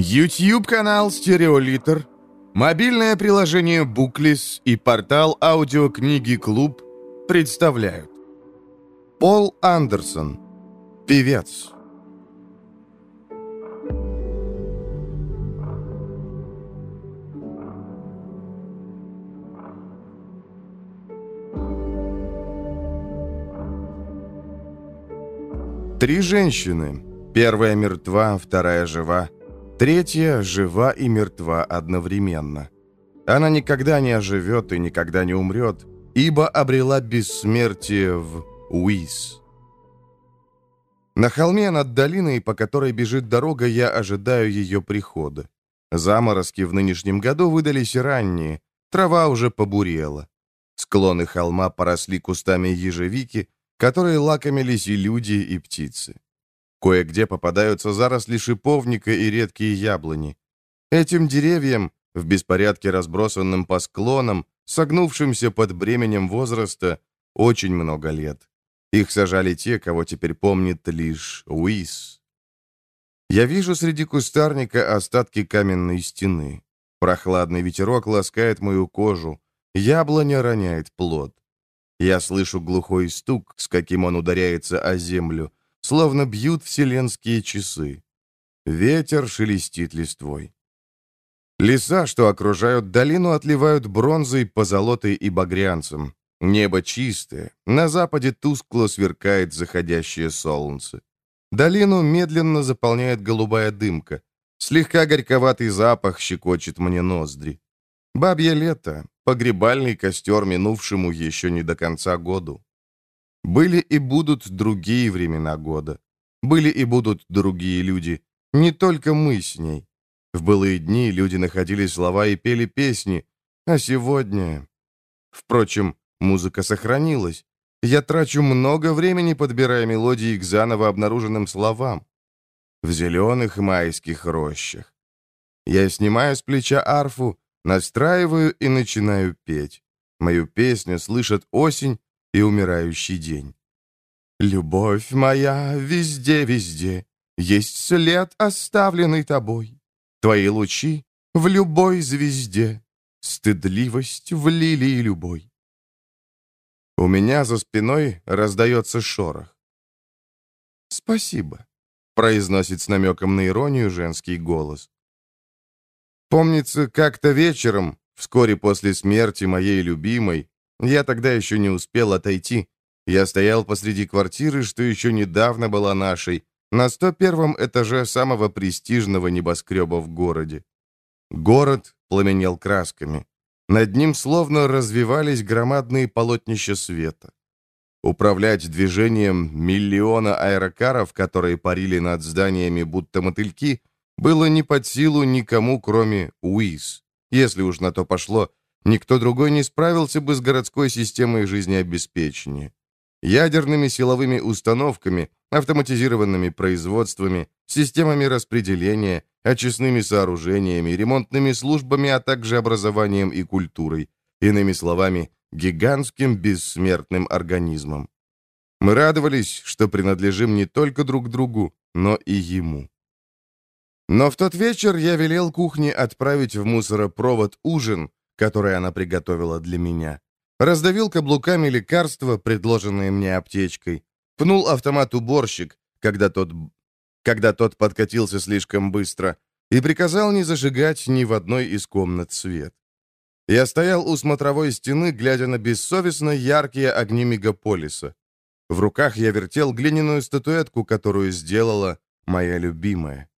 YouTube-канал «Стереолитр», мобильное приложение «Буклис» и портал аудиокниги «Клуб» представляют. Пол Андерсон, певец. Три женщины. Первая мертва, вторая жива. Третья жива и мертва одновременно. Она никогда не оживет и никогда не умрет, ибо обрела бессмертие в Уиз. На холме над долиной, по которой бежит дорога, я ожидаю ее прихода. Заморозки в нынешнем году выдались ранние, трава уже побурела. Склоны холма поросли кустами ежевики, которые лакомились и люди, и птицы. Кое-где попадаются заросли шиповника и редкие яблони. Этим деревьям, в беспорядке разбросанным по склонам, согнувшимся под бременем возраста, очень много лет. Их сажали те, кого теперь помнит лишь Уис. Я вижу среди кустарника остатки каменной стены. Прохладный ветерок ласкает мою кожу. Яблоня роняет плод. Я слышу глухой стук, с каким он ударяется о землю, словно бьют вселенские часы. Ветер шелестит листвой. Леса, что окружают долину, отливают бронзой, позолотой и багрянцем. Небо чистое, на западе тускло сверкает заходящее солнце. Долину медленно заполняет голубая дымка. Слегка горьковатый запах щекочет мне ноздри. Бабье лето, погребальный костер минувшему еще не до конца году. Были и будут другие времена года. Были и будут другие люди, не только мы с ней. В былые дни люди находили слова и пели песни, а сегодня... Впрочем, музыка сохранилась. Я трачу много времени, подбирая мелодии к заново обнаруженным словам. В зеленых майских рощах. Я снимаю с плеча арфу Настраиваю и начинаю петь. Мою песню слышат осень и умирающий день. Любовь моя везде-везде, Есть след, оставленный тобой. Твои лучи в любой звезде, Стыдливость в лилии любой. У меня за спиной раздается шорох. «Спасибо», — произносит с намеком на иронию женский голос. Помнится, как-то вечером, вскоре после смерти моей любимой, я тогда еще не успел отойти. Я стоял посреди квартиры, что еще недавно была нашей, на 101 этаже самого престижного небоскреба в городе. Город пламенел красками. Над ним словно развивались громадные полотнища света. Управлять движением миллиона аэрокаров, которые парили над зданиями будто мотыльки, было не под силу никому, кроме УИС. Если уж на то пошло, никто другой не справился бы с городской системой жизнеобеспечения. Ядерными силовыми установками, автоматизированными производствами, системами распределения, очистными сооружениями, ремонтными службами, а также образованием и культурой. Иными словами, гигантским бессмертным организмом. Мы радовались, что принадлежим не только друг другу, но и ему. Но в тот вечер я велел кухне отправить в мусоропровод ужин, который она приготовила для меня. Раздавил каблуками лекарства, предложенные мне аптечкой. Пнул автомат уборщик, когда тот, когда тот подкатился слишком быстро, и приказал не зажигать ни в одной из комнат свет. Я стоял у смотровой стены, глядя на бессовестно яркие огни мегаполиса. В руках я вертел глиняную статуэтку, которую сделала моя любимая.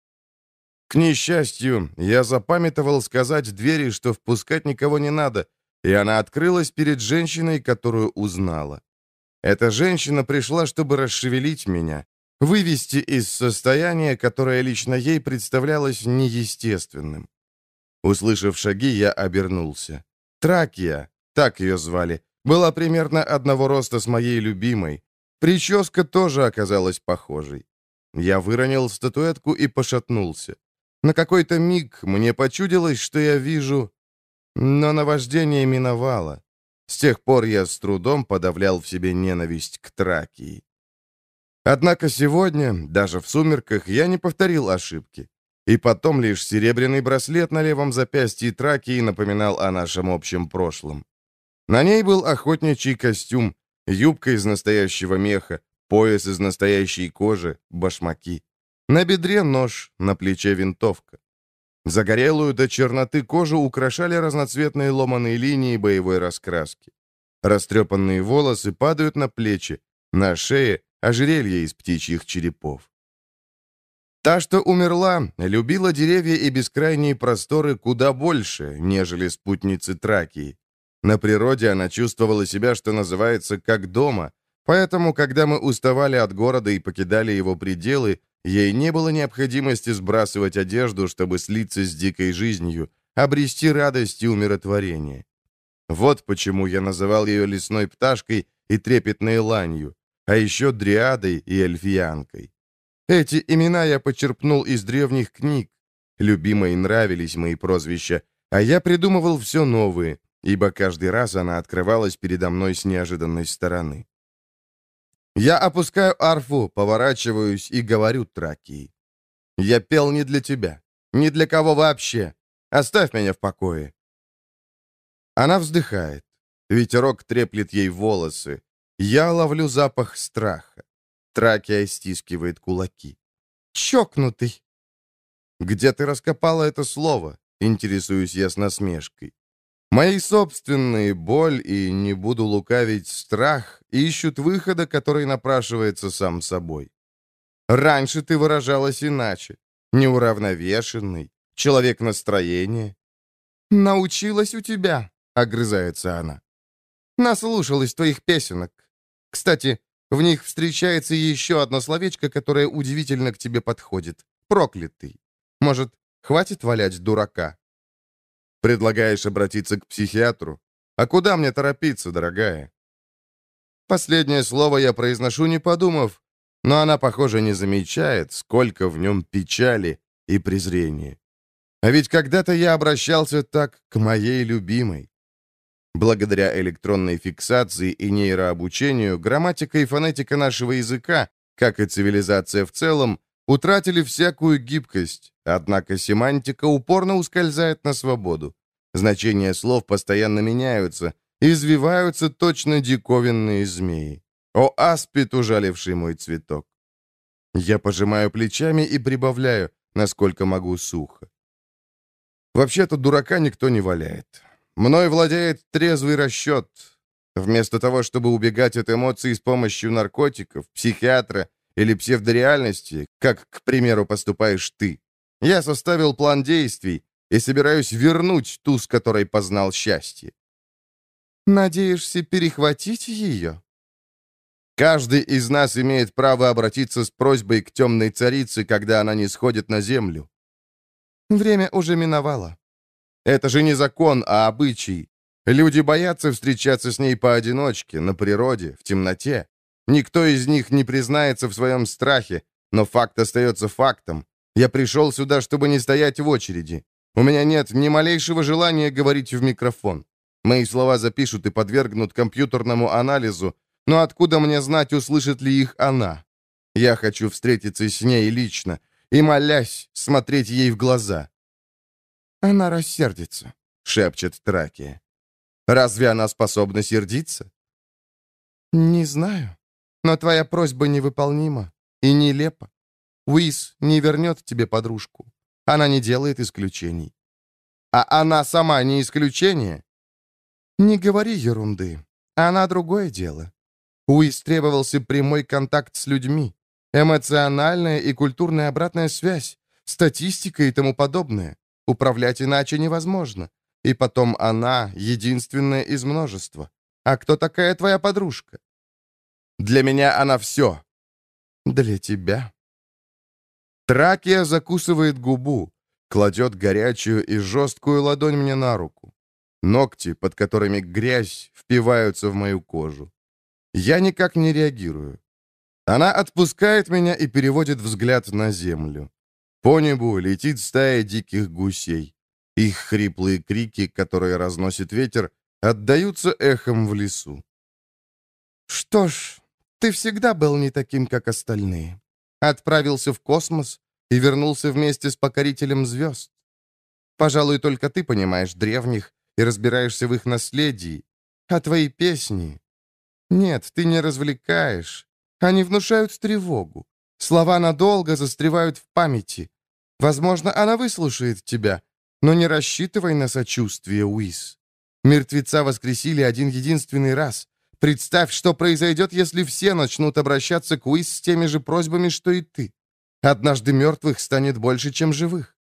К несчастью, я запамятовал сказать двери, что впускать никого не надо, и она открылась перед женщиной, которую узнала. Эта женщина пришла, чтобы расшевелить меня, вывести из состояния, которое лично ей представлялось неестественным. Услышав шаги, я обернулся. Тракия, так ее звали, была примерно одного роста с моей любимой. Прическа тоже оказалась похожей. Я выронил статуэтку и пошатнулся. На какой-то миг мне почудилось, что я вижу... Но наваждение миновало. С тех пор я с трудом подавлял в себе ненависть к Тракии. Однако сегодня, даже в сумерках, я не повторил ошибки. и потом лишь серебряный браслет на левом запястье Тракии напоминал о нашем общем прошлом. На ней был охотничий костюм, юбка из настоящего меха, пояс из настоящей кожи, башмаки. На бедре нож, на плече винтовка. Загорелую до черноты кожу украшали разноцветные ломаные линии боевой раскраски. Растрепанные волосы падают на плечи, на шее ожерелье из птичьих черепов. Та, что умерла, любила деревья и бескрайние просторы куда больше, нежели спутницы Тракии. На природе она чувствовала себя, что называется, как дома, поэтому, когда мы уставали от города и покидали его пределы, ей не было необходимости сбрасывать одежду, чтобы слиться с дикой жизнью, обрести радость и умиротворение. Вот почему я называл ее лесной пташкой и трепетной ланью, а еще дриадой и эльфиянкой. Эти имена я почерпнул из древних книг. Любимой нравились мои прозвища, а я придумывал все новые, ибо каждый раз она открывалась передо мной с неожиданной стороны. Я опускаю арфу, поворачиваюсь и говорю Тракии. Я пел не для тебя, ни для кого вообще. Оставь меня в покое. Она вздыхает. Ветерок треплет ей волосы. Я ловлю запах страха. Тракия стискивает кулаки. «Чокнутый!» «Где ты раскопала это слово?» Интересуюсь я с насмешкой. Мои собственные боль и, не буду лукавить, страх ищут выхода, который напрашивается сам собой. Раньше ты выражалась иначе. Неуравновешенный, человек настроения. «Научилась у тебя», — огрызается она. «Наслушалась твоих песенок. Кстати, в них встречается еще одно словечко, которое удивительно к тебе подходит. Проклятый. Может, хватит валять дурака?» Предлагаешь обратиться к психиатру? А куда мне торопиться, дорогая? Последнее слово я произношу, не подумав, но она, похоже, не замечает, сколько в нем печали и презрения. А ведь когда-то я обращался так к моей любимой. Благодаря электронной фиксации и нейрообучению, грамматика и фонетика нашего языка, как и цивилизация в целом, утратили всякую гибкость, однако семантика упорно ускользает на свободу. Значения слов постоянно меняются, извиваются точно диковинные змеи. О, аспид, ужаливший мой цветок! Я пожимаю плечами и прибавляю, насколько могу сухо. Вообще-то дурака никто не валяет. Мной владеет трезвый расчет. Вместо того, чтобы убегать от эмоций с помощью наркотиков, психиатра или псевдореальности, как, к примеру, поступаешь ты. Я составил план действий и собираюсь вернуть ту, с которой познал счастье. Надеешься перехватить ее? Каждый из нас имеет право обратиться с просьбой к темной царице, когда она не сходит на землю. Время уже миновало. Это же не закон, а обычай. Люди боятся встречаться с ней поодиночке, на природе, в темноте. Никто из них не признается в своем страхе, но факт остается фактом. Я пришел сюда, чтобы не стоять в очереди. У меня нет ни малейшего желания говорить в микрофон. Мои слова запишут и подвергнут компьютерному анализу, но откуда мне знать, услышит ли их она? Я хочу встретиться с ней лично и, молясь, смотреть ей в глаза. «Она рассердится», — шепчет Тракия. «Разве она способна сердиться?» «Не знаю. Но твоя просьба невыполнима и нелепа. Уиз не вернет тебе подружку. Она не делает исключений. А она сама не исключение? Не говори ерунды. Она другое дело. Уиз требовался прямой контакт с людьми, эмоциональная и культурная обратная связь, статистика и тому подобное. Управлять иначе невозможно. И потом она единственная из множества. А кто такая твоя подружка? Для меня она все. Для тебя. Тракия закусывает губу, кладет горячую и жесткую ладонь мне на руку. Ногти, под которыми грязь, впиваются в мою кожу. Я никак не реагирую. Она отпускает меня и переводит взгляд на землю. По небу летит стая диких гусей. Их хриплые крики, которые разносит ветер, отдаются эхом в лесу. «Что ж, ты всегда был не таким, как остальные. Отправился в космос и вернулся вместе с покорителем звезд. Пожалуй, только ты понимаешь древних и разбираешься в их наследии. А твои песни... Нет, ты не развлекаешь. Они внушают тревогу. Слова надолго застревают в памяти. Возможно, она выслушает тебя, но не рассчитывай на сочувствие, Уис. Мертвеца воскресили один единственный раз. Представь, что произойдет, если все начнут обращаться к Уис с теми же просьбами, что и ты. Однажды мертвых станет больше, чем живых.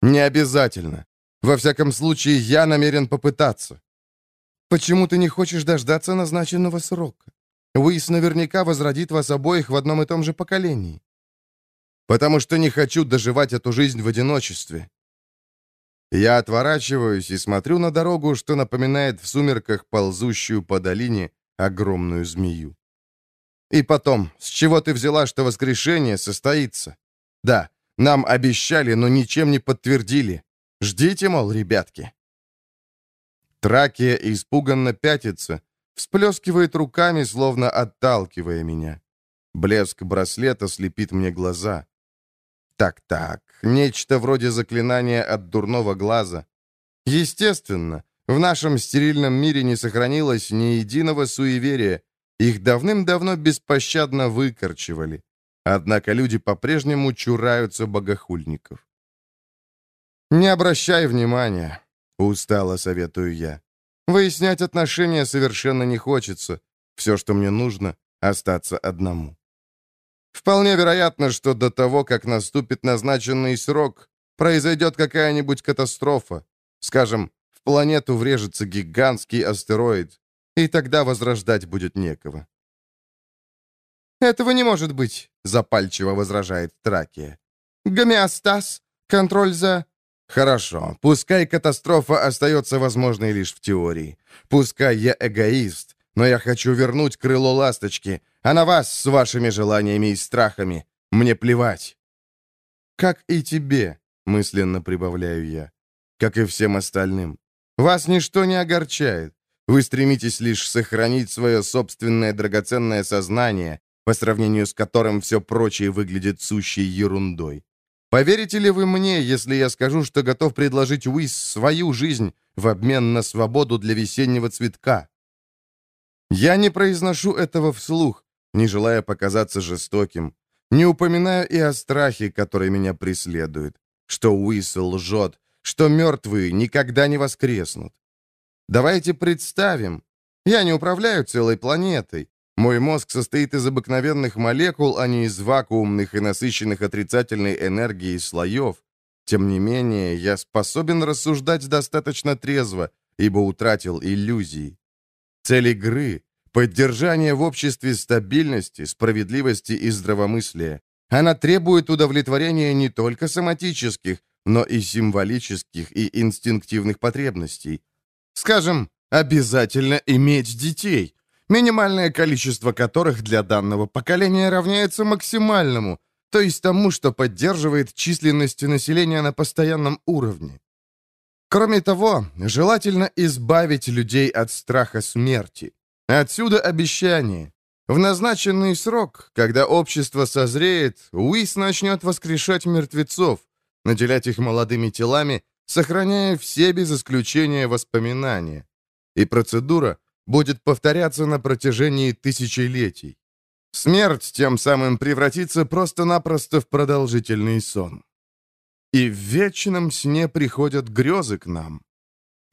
Не обязательно. Во всяком случае, я намерен попытаться. Почему ты не хочешь дождаться назначенного срока? Уис наверняка возродит вас обоих в одном и том же поколении. Потому что не хочу доживать эту жизнь в одиночестве. Я отворачиваюсь и смотрю на дорогу, что напоминает в сумерках ползущую по долине огромную змею. И потом, с чего ты взяла, что воскрешение состоится? Да, нам обещали, но ничем не подтвердили. Ждите, мол, ребятки. Тракия испуганно пятится, всплескивает руками, словно отталкивая меня. Блеск браслета слепит мне глаза. Так-так, нечто вроде заклинания от дурного глаза. Естественно, в нашем стерильном мире не сохранилось ни единого суеверия, их давным-давно беспощадно выкорчевали. Однако люди по-прежнему чураются богохульников. «Не обращай внимания», — устало советую я. «Выяснять отношения совершенно не хочется. Все, что мне нужно, — остаться одному». Вполне вероятно, что до того, как наступит назначенный срок, произойдет какая-нибудь катастрофа. Скажем, в планету врежется гигантский астероид, и тогда возрождать будет некого. «Этого не может быть», — запальчиво возражает Тракия. «Гомеостаз, контроль за...» «Хорошо, пускай катастрофа остается возможной лишь в теории. Пускай я эгоист, но я хочу вернуть крыло ласточки, а на вас с вашими желаниями и страхами мне плевать». «Как и тебе», — мысленно прибавляю я, — «как и всем остальным. Вас ничто не огорчает. Вы стремитесь лишь сохранить свое собственное драгоценное сознание, по сравнению с которым все прочее выглядит сущей ерундой. Поверите ли вы мне, если я скажу, что готов предложить Уис свою жизнь в обмен на свободу для весеннего цветка? Я не произношу этого вслух, не желая показаться жестоким. Не упоминаю и о страхе, который меня преследует. Что Уисл лжет, что мертвые никогда не воскреснут. Давайте представим. Я не управляю целой планетой. Мой мозг состоит из обыкновенных молекул, а не из вакуумных и насыщенных отрицательной энергией слоев. Тем не менее, я способен рассуждать достаточно трезво, ибо утратил иллюзии. Цель игры — поддержание в обществе стабильности, справедливости и здравомыслия. Она требует удовлетворения не только соматических, но и символических и инстинктивных потребностей. Скажем, обязательно иметь детей, минимальное количество которых для данного поколения равняется максимальному, то есть тому, что поддерживает численность населения на постоянном уровне. Кроме того, желательно избавить людей от страха смерти. Отсюда обещание. В назначенный срок, когда общество созреет, Уис начнет воскрешать мертвецов, наделять их молодыми телами, сохраняя все без исключения воспоминания. И процедура будет повторяться на протяжении тысячелетий. Смерть тем самым превратится просто-напросто в продолжительный сон. И в вечном сне приходят грезы к нам.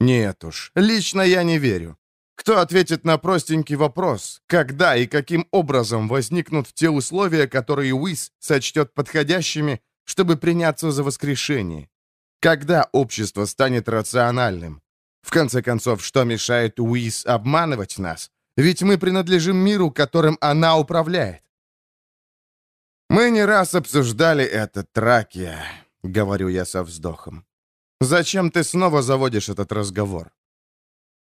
Нет уж, лично я не верю. Кто ответит на простенький вопрос, когда и каким образом возникнут те условия, которые Уис сочтет подходящими, чтобы приняться за воскрешение? Когда общество станет рациональным? В конце концов, что мешает Уис обманывать нас? Ведь мы принадлежим миру, которым она управляет. Мы не раз обсуждали это, Тракия. — говорю я со вздохом. «Зачем ты снова заводишь этот разговор?»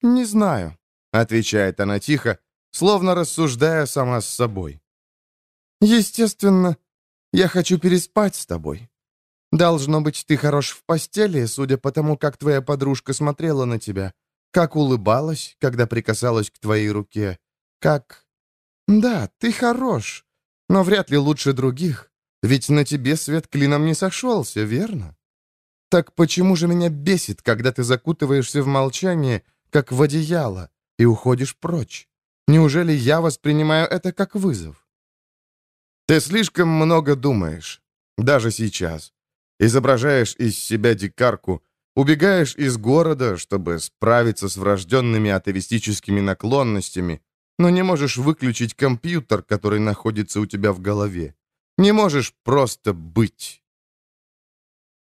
«Не знаю», — отвечает она тихо, словно рассуждая сама с собой. «Естественно, я хочу переспать с тобой. Должно быть, ты хорош в постели, судя по тому, как твоя подружка смотрела на тебя, как улыбалась, когда прикасалась к твоей руке, как... Да, ты хорош, но вряд ли лучше других. Ведь на тебе свет клином не сошелся, верно? Так почему же меня бесит, когда ты закутываешься в молчание, как в одеяло, и уходишь прочь? Неужели я воспринимаю это как вызов? Ты слишком много думаешь, даже сейчас. Изображаешь из себя дикарку, убегаешь из города, чтобы справиться с врожденными атовистическими наклонностями, но не можешь выключить компьютер, который находится у тебя в голове. Не можешь просто быть.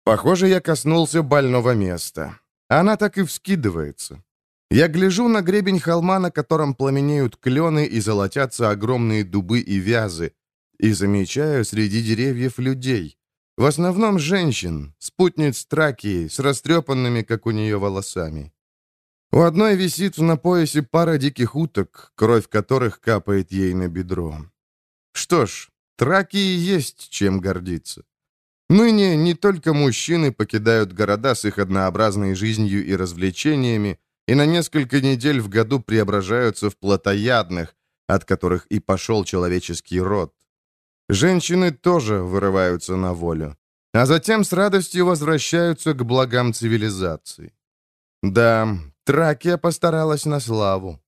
Похоже, я коснулся больного места. Она так и вскидывается. Я гляжу на гребень холма, на котором пламенеют клены и золотятся огромные дубы и вязы, и замечаю среди деревьев людей. В основном женщин, спутниц Тракии, с растрепанными, как у нее, волосами. У одной висит на поясе пара диких уток, кровь которых капает ей на бедро. Что ж, Тракии есть чем гордиться. Ныне не только мужчины покидают города с их однообразной жизнью и развлечениями, и на несколько недель в году преображаются в плотоядных, от которых и пошел человеческий род. Женщины тоже вырываются на волю, а затем с радостью возвращаются к благам цивилизации. Да, Тракия постаралась на славу.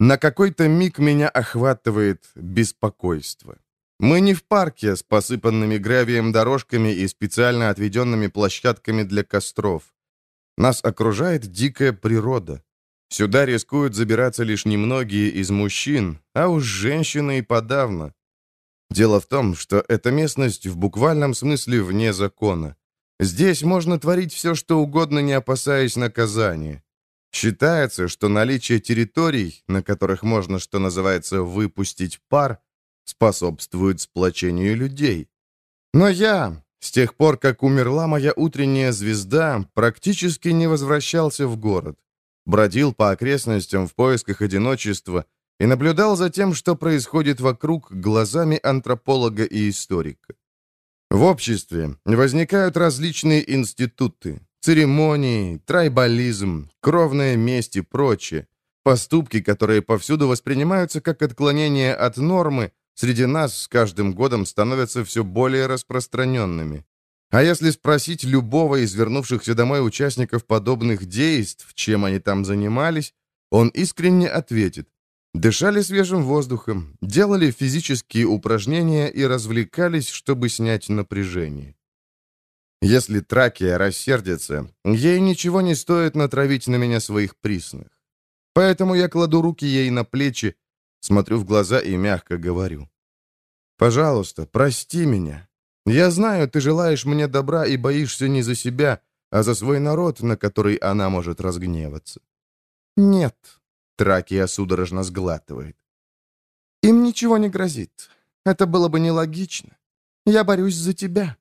На какой-то миг меня охватывает беспокойство. Мы не в парке с посыпанными гравием дорожками и специально отведенными площадками для костров. Нас окружает дикая природа. Сюда рискуют забираться лишь немногие из мужчин, а уж женщины и подавно. Дело в том, что эта местность в буквальном смысле вне закона. Здесь можно творить все, что угодно, не опасаясь наказания. Считается, что наличие территорий, на которых можно, что называется, выпустить пар, способствует сплочению людей. Но я, с тех пор, как умерла моя утренняя звезда, практически не возвращался в город. Бродил по окрестностям в поисках одиночества – и наблюдал за тем, что происходит вокруг глазами антрополога и историка. В обществе возникают различные институты, церемонии, трайбализм, кровная месть и прочее, поступки, которые повсюду воспринимаются как отклонение от нормы, среди нас с каждым годом становятся все более распространенными. А если спросить любого из вернувшихся домой участников подобных действий, чем они там занимались, он искренне ответит Дышали свежим воздухом, делали физические упражнения и развлекались, чтобы снять напряжение. Если Тракия рассердится, ей ничего не стоит натравить на меня своих присных. Поэтому я кладу руки ей на плечи, смотрю в глаза и мягко говорю. «Пожалуйста, прости меня. Я знаю, ты желаешь мне добра и боишься не за себя, а за свой народ, на который она может разгневаться». «Нет», Тракия судорожно сглатывает. «Им ничего не грозит. Это было бы нелогично. Я борюсь за тебя».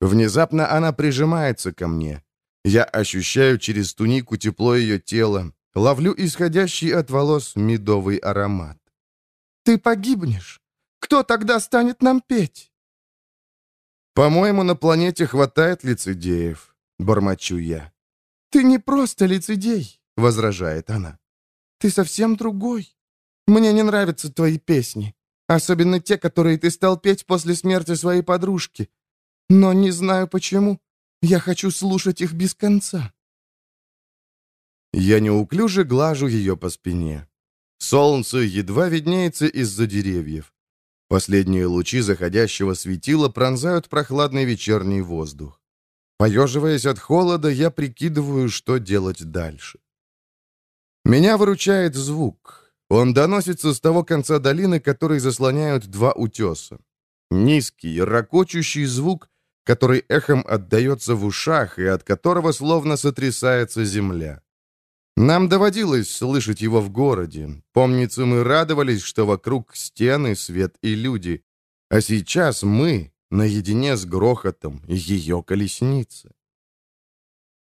Внезапно она прижимается ко мне. Я ощущаю через тунику тепло ее тела, ловлю исходящий от волос медовый аромат. «Ты погибнешь. Кто тогда станет нам петь?» «По-моему, на планете хватает лицедеев», — бормочу я. «Ты не просто лицедей», — возражает она. Ты совсем другой. Мне не нравятся твои песни, особенно те, которые ты стал петь после смерти своей подружки. Но не знаю почему. Я хочу слушать их без конца». Я неуклюже глажу ее по спине. Солнце едва виднеется из-за деревьев. Последние лучи заходящего светила пронзают прохладный вечерний воздух. Поеживаясь от холода, я прикидываю, что делать дальше. Меня выручает звук. Он доносится с того конца долины, который заслоняют два утеса. Низкий, ракочущий звук, который эхом отдается в ушах и от которого словно сотрясается земля. Нам доводилось слышать его в городе. Помнится, мы радовались, что вокруг стены, свет и люди. А сейчас мы наедине с грохотом ее колесницы.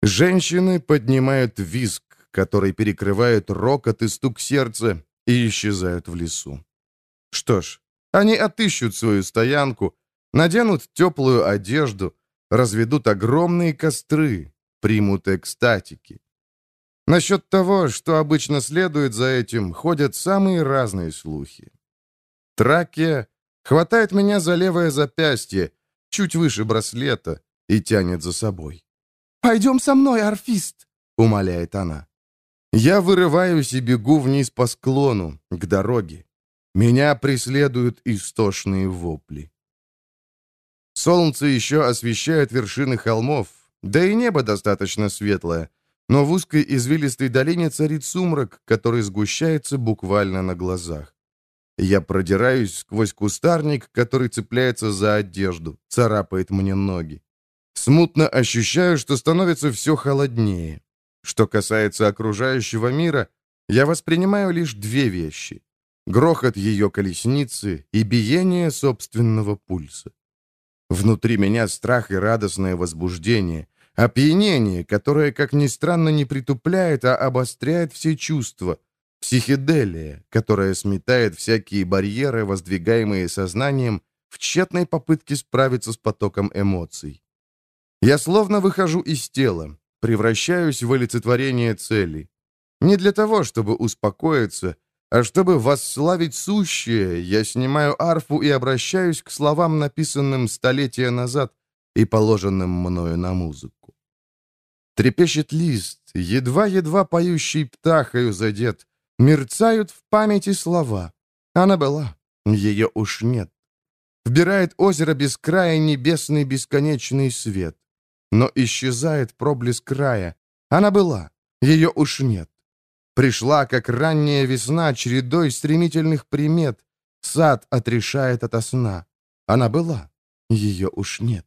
Женщины поднимают визг, который перекрывает рокот и стук сердца, и исчезают в лесу. Что ж, они отыщут свою стоянку, наденут теплую одежду, разведут огромные костры, примут экстатики. Насчет того, что обычно следует за этим, ходят самые разные слухи. Тракия Хватает меня за левое запястье, чуть выше браслета, и тянет за собой. «Пойдем со мной, арфист!» — умоляет она. Я вырываюсь и бегу вниз по склону, к дороге. Меня преследуют истошные вопли. Солнце еще освещает вершины холмов, да и небо достаточно светлое, но в узкой извилистой долине царит сумрак, который сгущается буквально на глазах. Я продираюсь сквозь кустарник, который цепляется за одежду, царапает мне ноги. Смутно ощущаю, что становится все холоднее. Что касается окружающего мира, я воспринимаю лишь две вещи. Грохот ее колесницы и биение собственного пульса. Внутри меня страх и радостное возбуждение, опьянение, которое, как ни странно, не притупляет, а обостряет все чувства, психоделия, которая сметает всякие барьеры, воздвигаемые сознанием, в тщетной попытке справиться с потоком эмоций. Я словно выхожу из тела, превращаюсь в олицетворение цели. Не для того, чтобы успокоиться, а чтобы восславить сущее, я снимаю арфу и обращаюсь к словам, написанным столетия назад и положенным мною на музыку. Трепещет лист, едва-едва поющий птахою задет, мерцают в памяти слова. Она была, ее уж нет. Вбирает озеро без края небесный бесконечный свет. Но исчезает проблеск края. Она была, ее уж нет. Пришла, как ранняя весна, чередой стремительных примет. Сад отрешает ото сна. Она была, ее уж нет.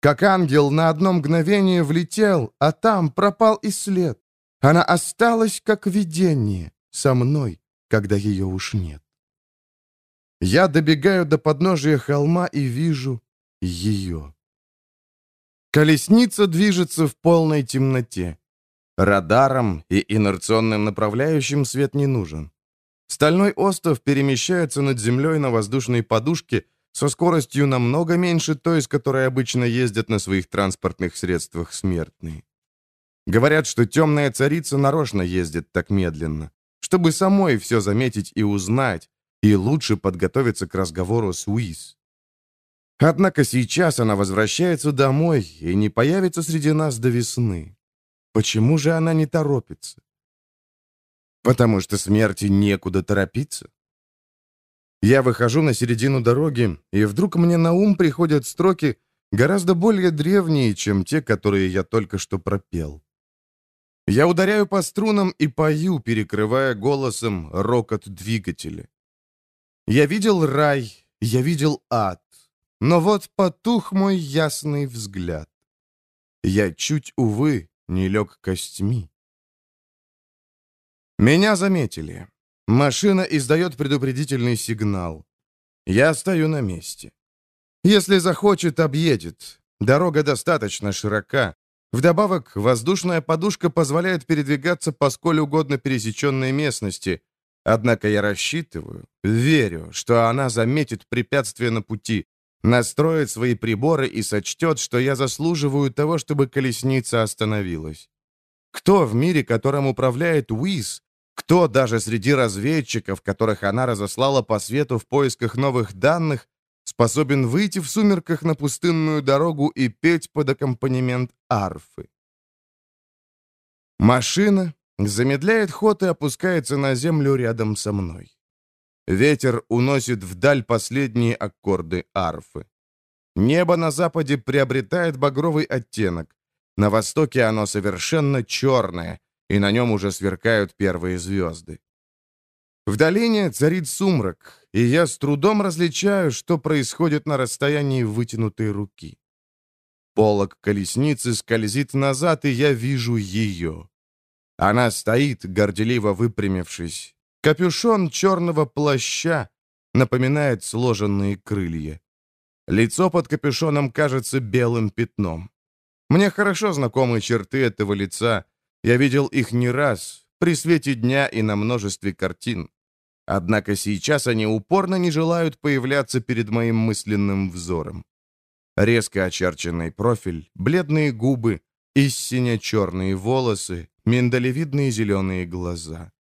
Как ангел на одно мгновение влетел, а там пропал и след. Она осталась, как видение, со мной, когда ее уж нет. Я добегаю до подножия холма и вижу ее. Колесница движется в полной темноте. Радаром и инерционным направляющим свет не нужен. Стальной остров перемещается над землей на воздушной подушке со скоростью намного меньше той, с которой обычно ездят на своих транспортных средствах смертные. Говорят, что темная царица нарочно ездит так медленно, чтобы самой все заметить и узнать, и лучше подготовиться к разговору с Уиз. Однако сейчас она возвращается домой и не появится среди нас до весны. Почему же она не торопится? Потому что смерти некуда торопиться. Я выхожу на середину дороги, и вдруг мне на ум приходят строки, гораздо более древние, чем те, которые я только что пропел. Я ударяю по струнам и пою, перекрывая голосом рокот двигателя. Я видел рай, я видел ад, но вот потух мой ясный взгляд. Я чуть, увы, не лег костьми. Меня заметили. Машина издает предупредительный сигнал. Я стою на месте. Если захочет, объедет. Дорога достаточно широка. Вдобавок, воздушная подушка позволяет передвигаться по сколь угодно пересеченной местности. Однако я рассчитываю, верю, что она заметит препятствие на пути, настроит свои приборы и сочтет, что я заслуживаю того, чтобы колесница остановилась. Кто в мире, которым управляет Уиз, кто даже среди разведчиков, которых она разослала по свету в поисках новых данных, способен выйти в сумерках на пустынную дорогу и петь под аккомпанемент арфы? Машина замедляет ход и опускается на землю рядом со мной. Ветер уносит вдаль последние аккорды арфы. Небо на западе приобретает багровый оттенок. На востоке оно совершенно черное, и на нем уже сверкают первые звезды. В долине царит сумрак, и я с трудом различаю, что происходит на расстоянии вытянутой руки. Полок колесницы скользит назад, и я вижу ее. Она стоит, горделиво выпрямившись, Капюшон черного плаща напоминает сложенные крылья. Лицо под капюшоном кажется белым пятном. Мне хорошо знакомы черты этого лица. Я видел их не раз, при свете дня и на множестве картин. Однако сейчас они упорно не желают появляться перед моим мысленным взором. Резко очерченный профиль, бледные губы, истинно черные волосы, миндалевидные зеленые глаза.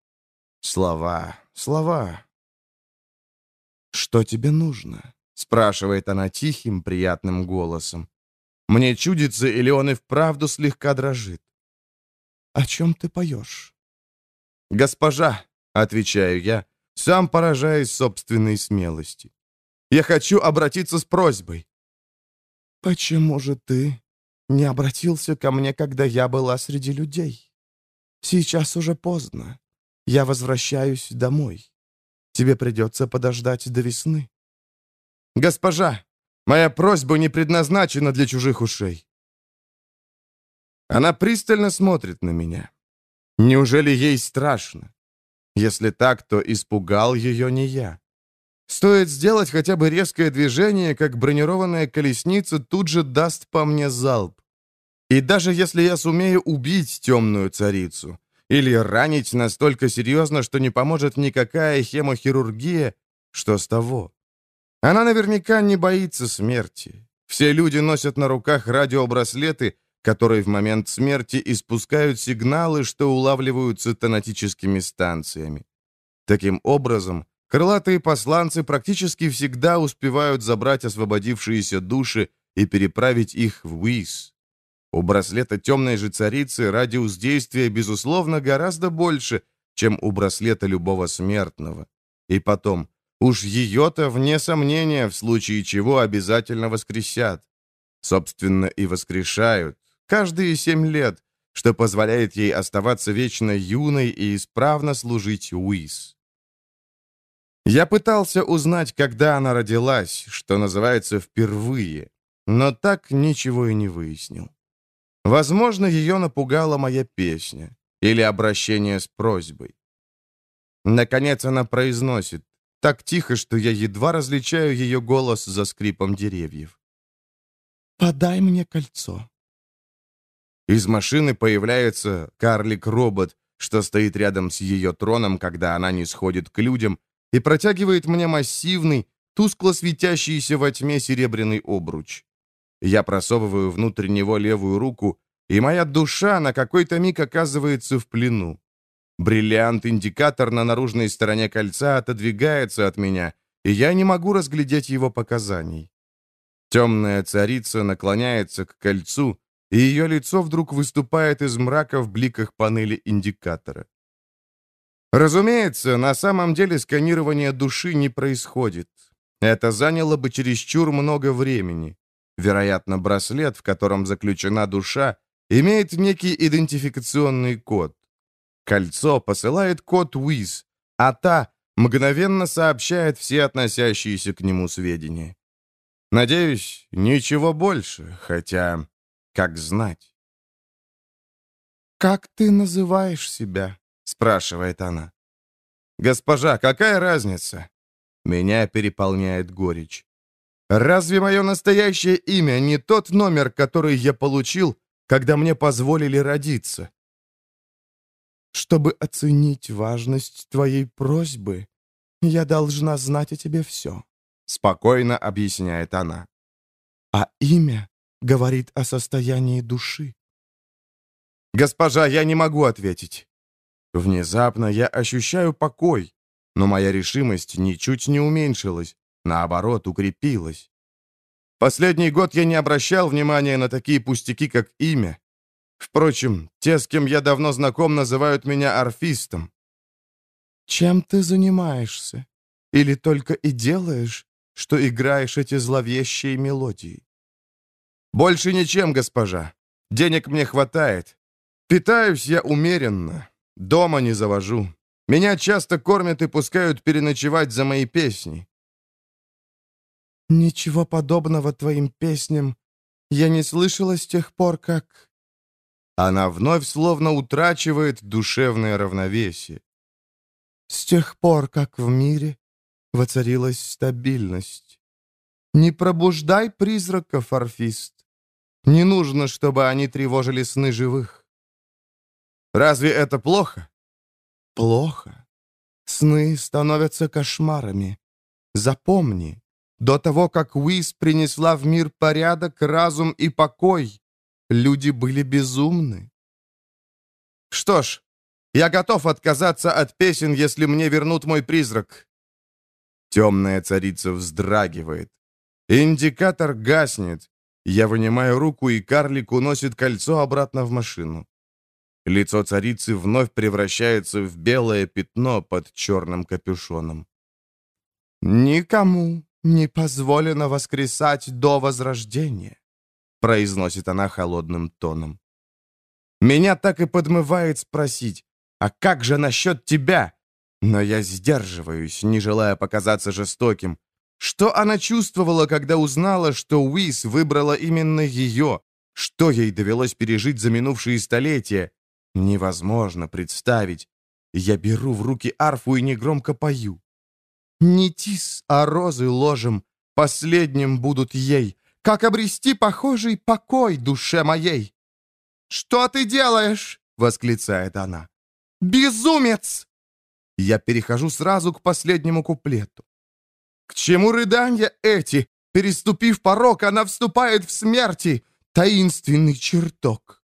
Слова, слова. Что тебе нужно? спрашивает она тихим, приятным голосом. Мне чудится, или он и вправду слегка дрожит. «О чем ты поешь?» «Госпожа», — отвечаю я, сам поражаясь собственной смелости. «Я хочу обратиться с просьбой». «Почему же ты не обратился ко мне, когда я была среди людей? Сейчас уже поздно. Я возвращаюсь домой. Тебе придется подождать до весны». «Госпожа, моя просьба не предназначена для чужих ушей». Она пристально смотрит на меня. Неужели ей страшно? Если так, то испугал ее не я. Стоит сделать хотя бы резкое движение, как бронированная колесница тут же даст по мне залп. И даже если я сумею убить темную царицу, или ранить настолько серьезно, что не поможет никакая хемохирургия, что с того? Она наверняка не боится смерти. Все люди носят на руках радиобраслеты, которые в момент смерти испускают сигналы, что улавливаются тонатическими станциями. Таким образом, крылатые посланцы практически всегда успевают забрать освободившиеся души и переправить их в Уис. У браслета темной же царицы радиус действия, безусловно, гораздо больше, чем у браслета любого смертного. И потом, уж ее-то, вне сомнения, в случае чего обязательно воскресят. Собственно, и воскрешают, каждые семь лет, что позволяет ей оставаться вечно юной и исправно служить Уиз. Я пытался узнать, когда она родилась, что называется впервые, но так ничего и не выяснил. Возможно, ее напугала моя песня или обращение с просьбой. Наконец она произносит, так тихо, что я едва различаю ее голос за скрипом деревьев. «Подай мне кольцо». Из машины появляется карлик-робот, что стоит рядом с ее троном, когда она не сходит к людям, и протягивает мне массивный, тускло светящийся во тьме серебряный обруч. Я просовываю внутрь него левую руку, и моя душа на какой-то миг оказывается в плену. Бриллиант-индикатор на наружной стороне кольца отодвигается от меня, и я не могу разглядеть его показаний. Темная царица наклоняется к кольцу, и ее лицо вдруг выступает из мрака в бликах панели индикатора. Разумеется, на самом деле сканирование души не происходит. Это заняло бы чересчур много времени. Вероятно, браслет, в котором заключена душа, имеет некий идентификационный код. Кольцо посылает код УИЗ, а та мгновенно сообщает все относящиеся к нему сведения. Надеюсь, ничего больше, хотя как знать. «Как ты называешь себя?» — спрашивает она. «Госпожа, какая разница?» Меня переполняет горечь. «Разве мое настоящее имя не тот номер, который я получил, когда мне позволили родиться?» «Чтобы оценить важность твоей просьбы, я должна знать о тебе все», — спокойно объясняет она. «А имя говорит о состоянии души. «Госпожа, я не могу ответить». Внезапно я ощущаю покой, но моя решимость ничуть не уменьшилась, наоборот, укрепилась. Последний год я не обращал внимания на такие пустяки, как имя. Впрочем, те, с кем я давно знаком, называют меня орфистом. «Чем ты занимаешься? Или только и делаешь, что играешь эти зловещие мелодии?» «Больше ничем, госпожа. Денег мне хватает. Питаюсь я умеренно. Дома не завожу. Меня часто кормят и пускают переночевать за мои песни». «Ничего подобного твоим песням я не слышала с тех пор, как...» Она вновь словно утрачивает душевное равновесие. «С тех пор, как в мире воцарилась стабильность. Не пробуждай призраков, орфист. Не нужно, чтобы они тревожили сны живых. Разве это плохо? Плохо. Сны становятся кошмарами. Запомни, до того, как Уиз принесла в мир порядок, разум и покой, люди были безумны. Что ж, я готов отказаться от песен, если мне вернут мой призрак. Темная царица вздрагивает. Индикатор гаснет. Я вынимаю руку, и карлик уносит кольцо обратно в машину. Лицо царицы вновь превращается в белое пятно под черным капюшоном. «Никому не позволено воскресать до возрождения», произносит она холодным тоном. Меня так и подмывает спросить, а как же насчет тебя? Но я сдерживаюсь, не желая показаться жестоким. Что она чувствовала, когда узнала, что Уис выбрала именно ее? Что ей довелось пережить за минувшие столетия? Невозможно представить. Я беру в руки арфу и негромко пою. Не тис, а розы ложим, последним будут ей. Как обрести похожий покой душе моей? «Что ты делаешь?» — восклицает она. «Безумец!» Я перехожу сразу к последнему куплету. К чему рыдания эти? Переступив порог, она вступает в смерти. Таинственный чертог.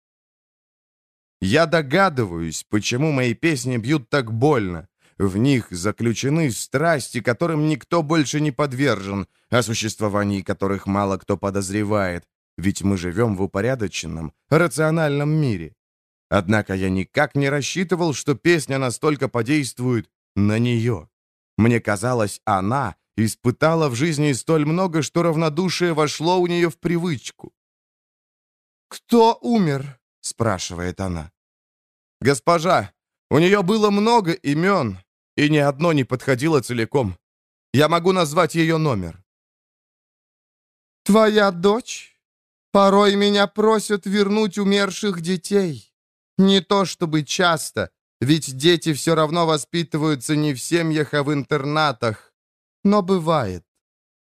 Я догадываюсь, почему мои песни бьют так больно. В них заключены страсти, которым никто больше не подвержен, о существовании которых мало кто подозревает, ведь мы живем в упорядоченном, рациональном мире. Однако я никак не рассчитывал, что песня настолько подействует на нее. Мне казалось, она испытала в жизни столь много, что равнодушие вошло у нее в привычку. «Кто умер?» — спрашивает она. «Госпожа, у нее было много имен, и ни одно не подходило целиком. Я могу назвать ее номер». «Твоя дочь? Порой меня просят вернуть умерших детей. Не то чтобы часто, ведь дети все равно воспитываются не в семьях, а в интернатах. Но бывает.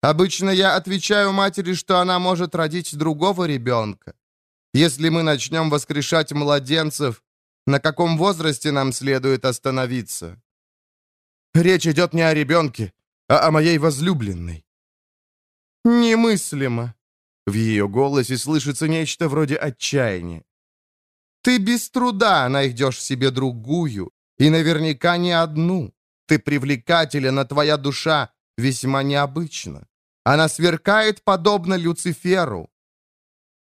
Обычно я отвечаю матери, что она может родить другого ребенка. Если мы начнем воскрешать младенцев, на каком возрасте нам следует остановиться? Речь идет не о ребенке, а о моей возлюбленной. Немыслимо. В ее голосе слышится нечто вроде отчаяния. Ты без труда найдешь себе другую, и наверняка не одну. Ты привлекателен, а твоя душа весьма необычна. Она сверкает подобно Люциферу.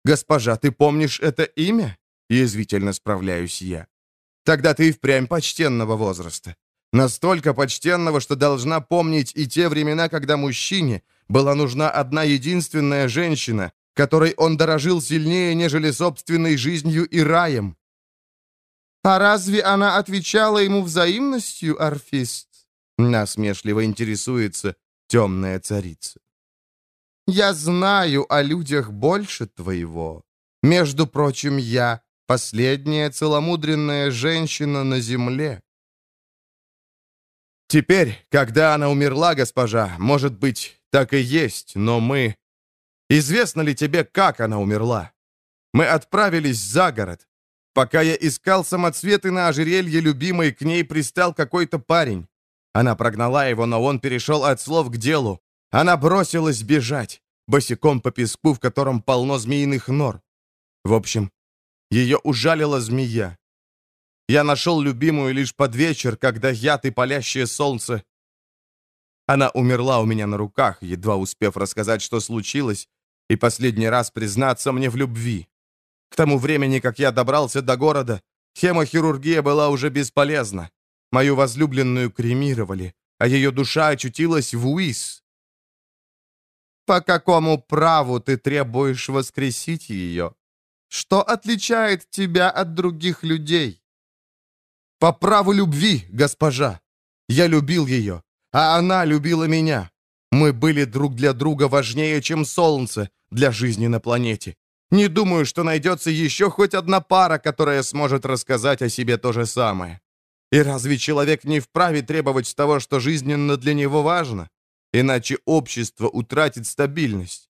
«Госпожа, ты помнишь это имя?» Язвительно справляюсь я. «Тогда ты и впрямь почтенного возраста. Настолько почтенного, что должна помнить и те времена, когда мужчине была нужна одна единственная женщина, которой он дорожил сильнее, нежели собственной жизнью и раем. «А разве она отвечала ему взаимностью, Орфист?» Насмешливо интересуется темная царица. «Я знаю о людях больше твоего. Между прочим, я последняя целомудренная женщина на земле». «Теперь, когда она умерла, госпожа, может быть, так и есть, но мы Известно ли тебе, как она умерла? Мы отправились за город. Пока я искал самоцветы на ожерелье любимой, к ней пристал какой-то парень. Она прогнала его, но он перешел от слов к делу. Она бросилась бежать, босиком по песку, в котором полно змеиных нор. В общем, ее ужалила змея. Я нашел любимую лишь под вечер, когда яд и палящее солнце. Она умерла у меня на руках, едва успев рассказать, что случилось, и последний раз признаться мне в любви. К тому времени, как я добрался до города, хемохирургия была уже бесполезна. Мою возлюбленную кремировали, а ее душа очутилась в Уис. По какому праву ты требуешь воскресить ее? Что отличает тебя от других людей? По праву любви, госпожа. Я любил ее, а она любила меня. Мы были друг для друга важнее, чем солнце для жизни на планете. Не думаю, что найдется еще хоть одна пара, которая сможет рассказать о себе то же самое. И разве человек не вправе требовать того, что жизненно для него важно? Иначе общество утратит стабильность.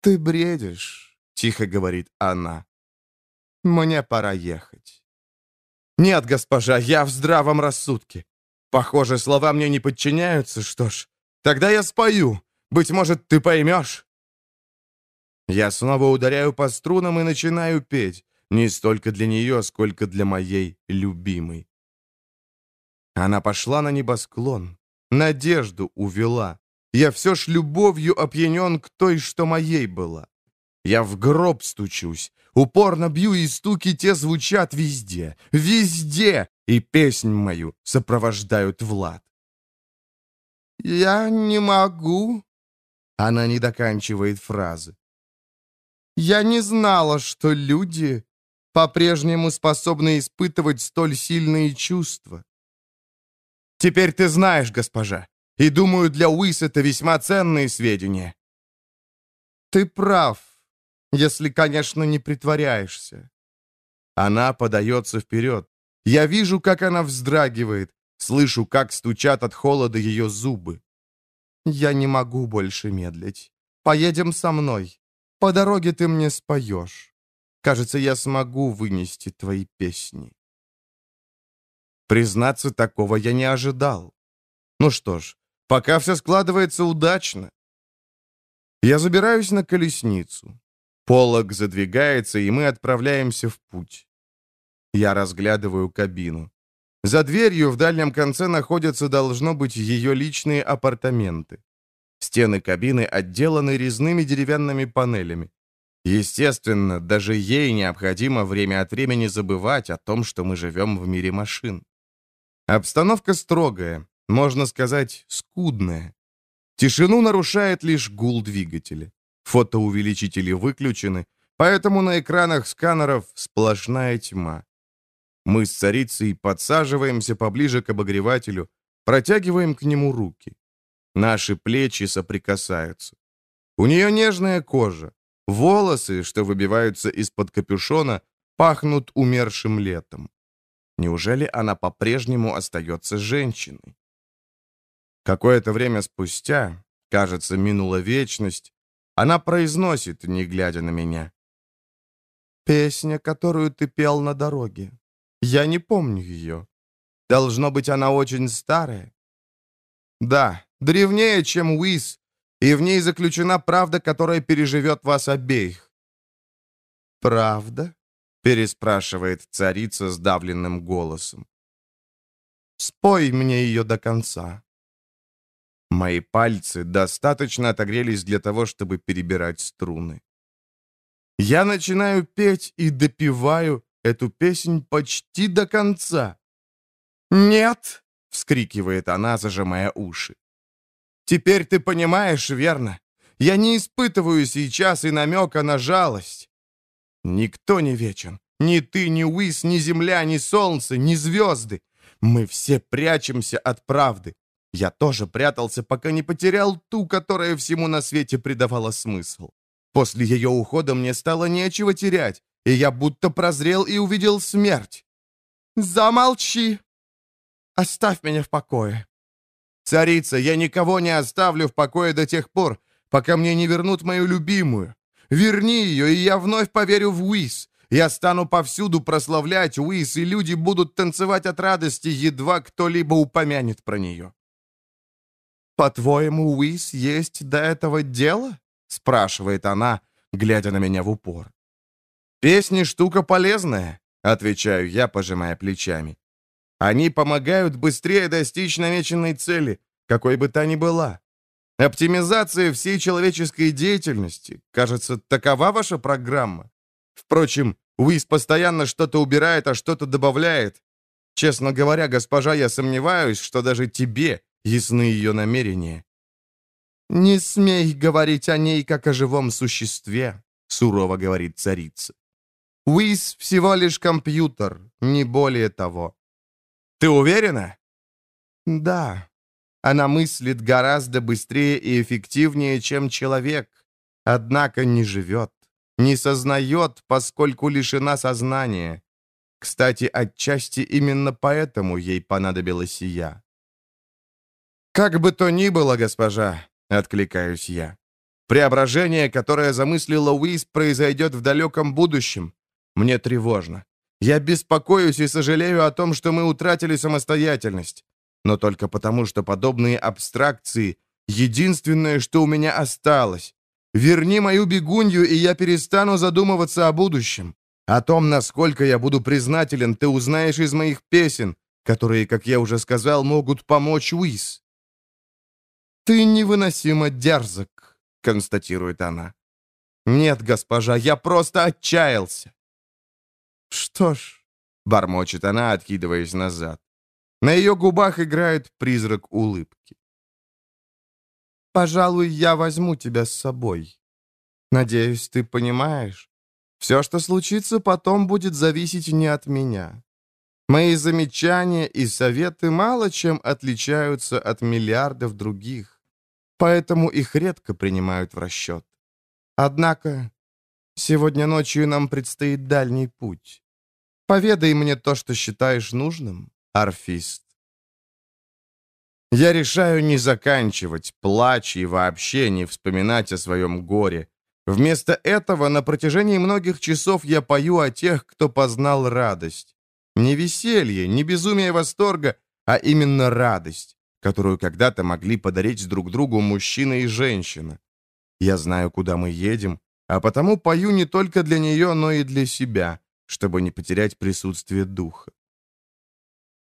«Ты бредишь», — тихо говорит она. «Мне пора ехать». «Нет, госпожа, я в здравом рассудке. Похоже, слова мне не подчиняются, что ж, тогда я спою. Быть может, ты поймешь. Я снова ударяю по струнам и начинаю петь. Не столько для нее, сколько для моей любимой. Она пошла на небосклон. Надежду увела. я все ж любовью опьянен к той, что моей была. Я в гроб стучусь, упорно бью, и стуки те звучат везде, везде, и песнь мою сопровождают Влад. «Я не могу», — она не доканчивает фразы. «Я не знала, что люди по-прежнему способны испытывать столь сильные чувства». «Теперь ты знаешь, госпожа, и думаю, для Уис это весьма ценные сведения». «Ты прав, если, конечно, не притворяешься». Она подается вперед. Я вижу, как она вздрагивает, слышу, как стучат от холода ее зубы. «Я не могу больше медлить. Поедем со мной. По дороге ты мне споешь. Кажется, я смогу вынести твои песни». Признаться, такого я не ожидал. Ну что ж, пока все складывается удачно. Я забираюсь на колесницу. Полог задвигается, и мы отправляемся в путь. Я разглядываю кабину. За дверью в дальнем конце находятся, должно быть, ее личные апартаменты. Стены кабины отделаны резными деревянными панелями. Естественно, даже ей необходимо время от времени забывать о том, что мы живем в мире машин. Обстановка строгая, можно сказать, скудная. Тишину нарушает лишь гул двигателя. Фотоувеличители выключены, поэтому на экранах сканеров сплошная тьма. Мы с царицей подсаживаемся поближе к обогревателю, протягиваем к нему руки. Наши плечи соприкасаются. У нее нежная кожа. Волосы, что выбиваются из-под капюшона, пахнут умершим летом. Неужели она по-прежнему остается женщиной? Какое-то время спустя, кажется, минула вечность, она произносит, не глядя на меня. «Песня, которую ты пел на дороге. Я не помню ее. Должно быть, она очень старая». «Да, древнее, чем Уиз, и в ней заключена правда, которая переживет вас обеих». «Правда?» — переспрашивает царица сдавленным голосом. «Спой мне ее до конца». Мои пальцы достаточно отогрелись для того, чтобы перебирать струны. Я начинаю петь и допеваю эту песнь почти до конца. «Нет!» — вскрикивает она, зажимая уши. «Теперь ты понимаешь, верно? Я не испытываю сейчас и намека на жалость. Никто не вечен. Ни ты, ни Уис, ни земля, ни солнце, ни звезды. Мы все прячемся от правды. Я тоже прятался, пока не потерял ту, которая всему на свете придавала смысл. После ее ухода мне стало нечего терять, и я будто прозрел и увидел смерть. «Замолчи! Оставь меня в покое!» «Царица, я никого не оставлю в покое до тех пор, пока мне не вернут мою любимую. Верни ее, и я вновь поверю в Уис. Я стану повсюду прославлять Уис, и люди будут танцевать от радости, едва кто-либо упомянет про нее». «По-твоему, Уис есть до этого дело?» — спрашивает она, глядя на меня в упор. «Песни — штука полезная», — отвечаю я, пожимая плечами. «Они помогают быстрее достичь намеченной цели, какой бы та ни была. Оптимизация всей человеческой деятельности, кажется, такова ваша программа. Впрочем, Уис постоянно что-то убирает, а что-то добавляет. Честно говоря, госпожа, я сомневаюсь, что даже тебе ясны ее намерения. «Не смей говорить о ней, как о живом существе», — сурово говорит царица. «Уиз всего лишь компьютер, не более того». «Ты уверена?» «Да. Она мыслит гораздо быстрее и эффективнее, чем человек, однако не живет, не сознает, поскольку лишена сознания. Кстати, отчасти именно поэтому ей понадобилась я. «Как бы то ни было, госпожа», — откликаюсь я. «Преображение, которое замыслила Уиз, произойдет в далеком будущем. Мне тревожно. Я беспокоюсь и сожалею о том, что мы утратили самостоятельность. Но только потому, что подобные абстракции — единственное, что у меня осталось. Верни мою бегунью, и я перестану задумываться о будущем. О том, насколько я буду признателен, ты узнаешь из моих песен, которые, как я уже сказал, могут помочь Уиз. «Ты невыносимо дерзок», — констатирует она. «Нет, госпожа, я просто отчаялся». «Что ж», — бормочет она, откидываясь назад. На ее губах играет призрак улыбки. «Пожалуй, я возьму тебя с собой. Надеюсь, ты понимаешь. Все, что случится, потом будет зависеть не от меня. Мои замечания и советы мало чем отличаются от миллиардов других, поэтому их редко принимают в расчет. Однако, сегодня ночью нам предстоит дальний путь. Поведай мне то, что считаешь нужным, орфист. Я решаю не заканчивать плач и вообще не вспоминать о своем горе. Вместо этого на протяжении многих часов я пою о тех, кто познал радость. Не веселье, не безумие восторга, а именно радость, которую когда-то могли подарить друг другу мужчина и женщина. Я знаю, куда мы едем, а потому пою не только для нее, но и для себя, чтобы не потерять присутствие духа.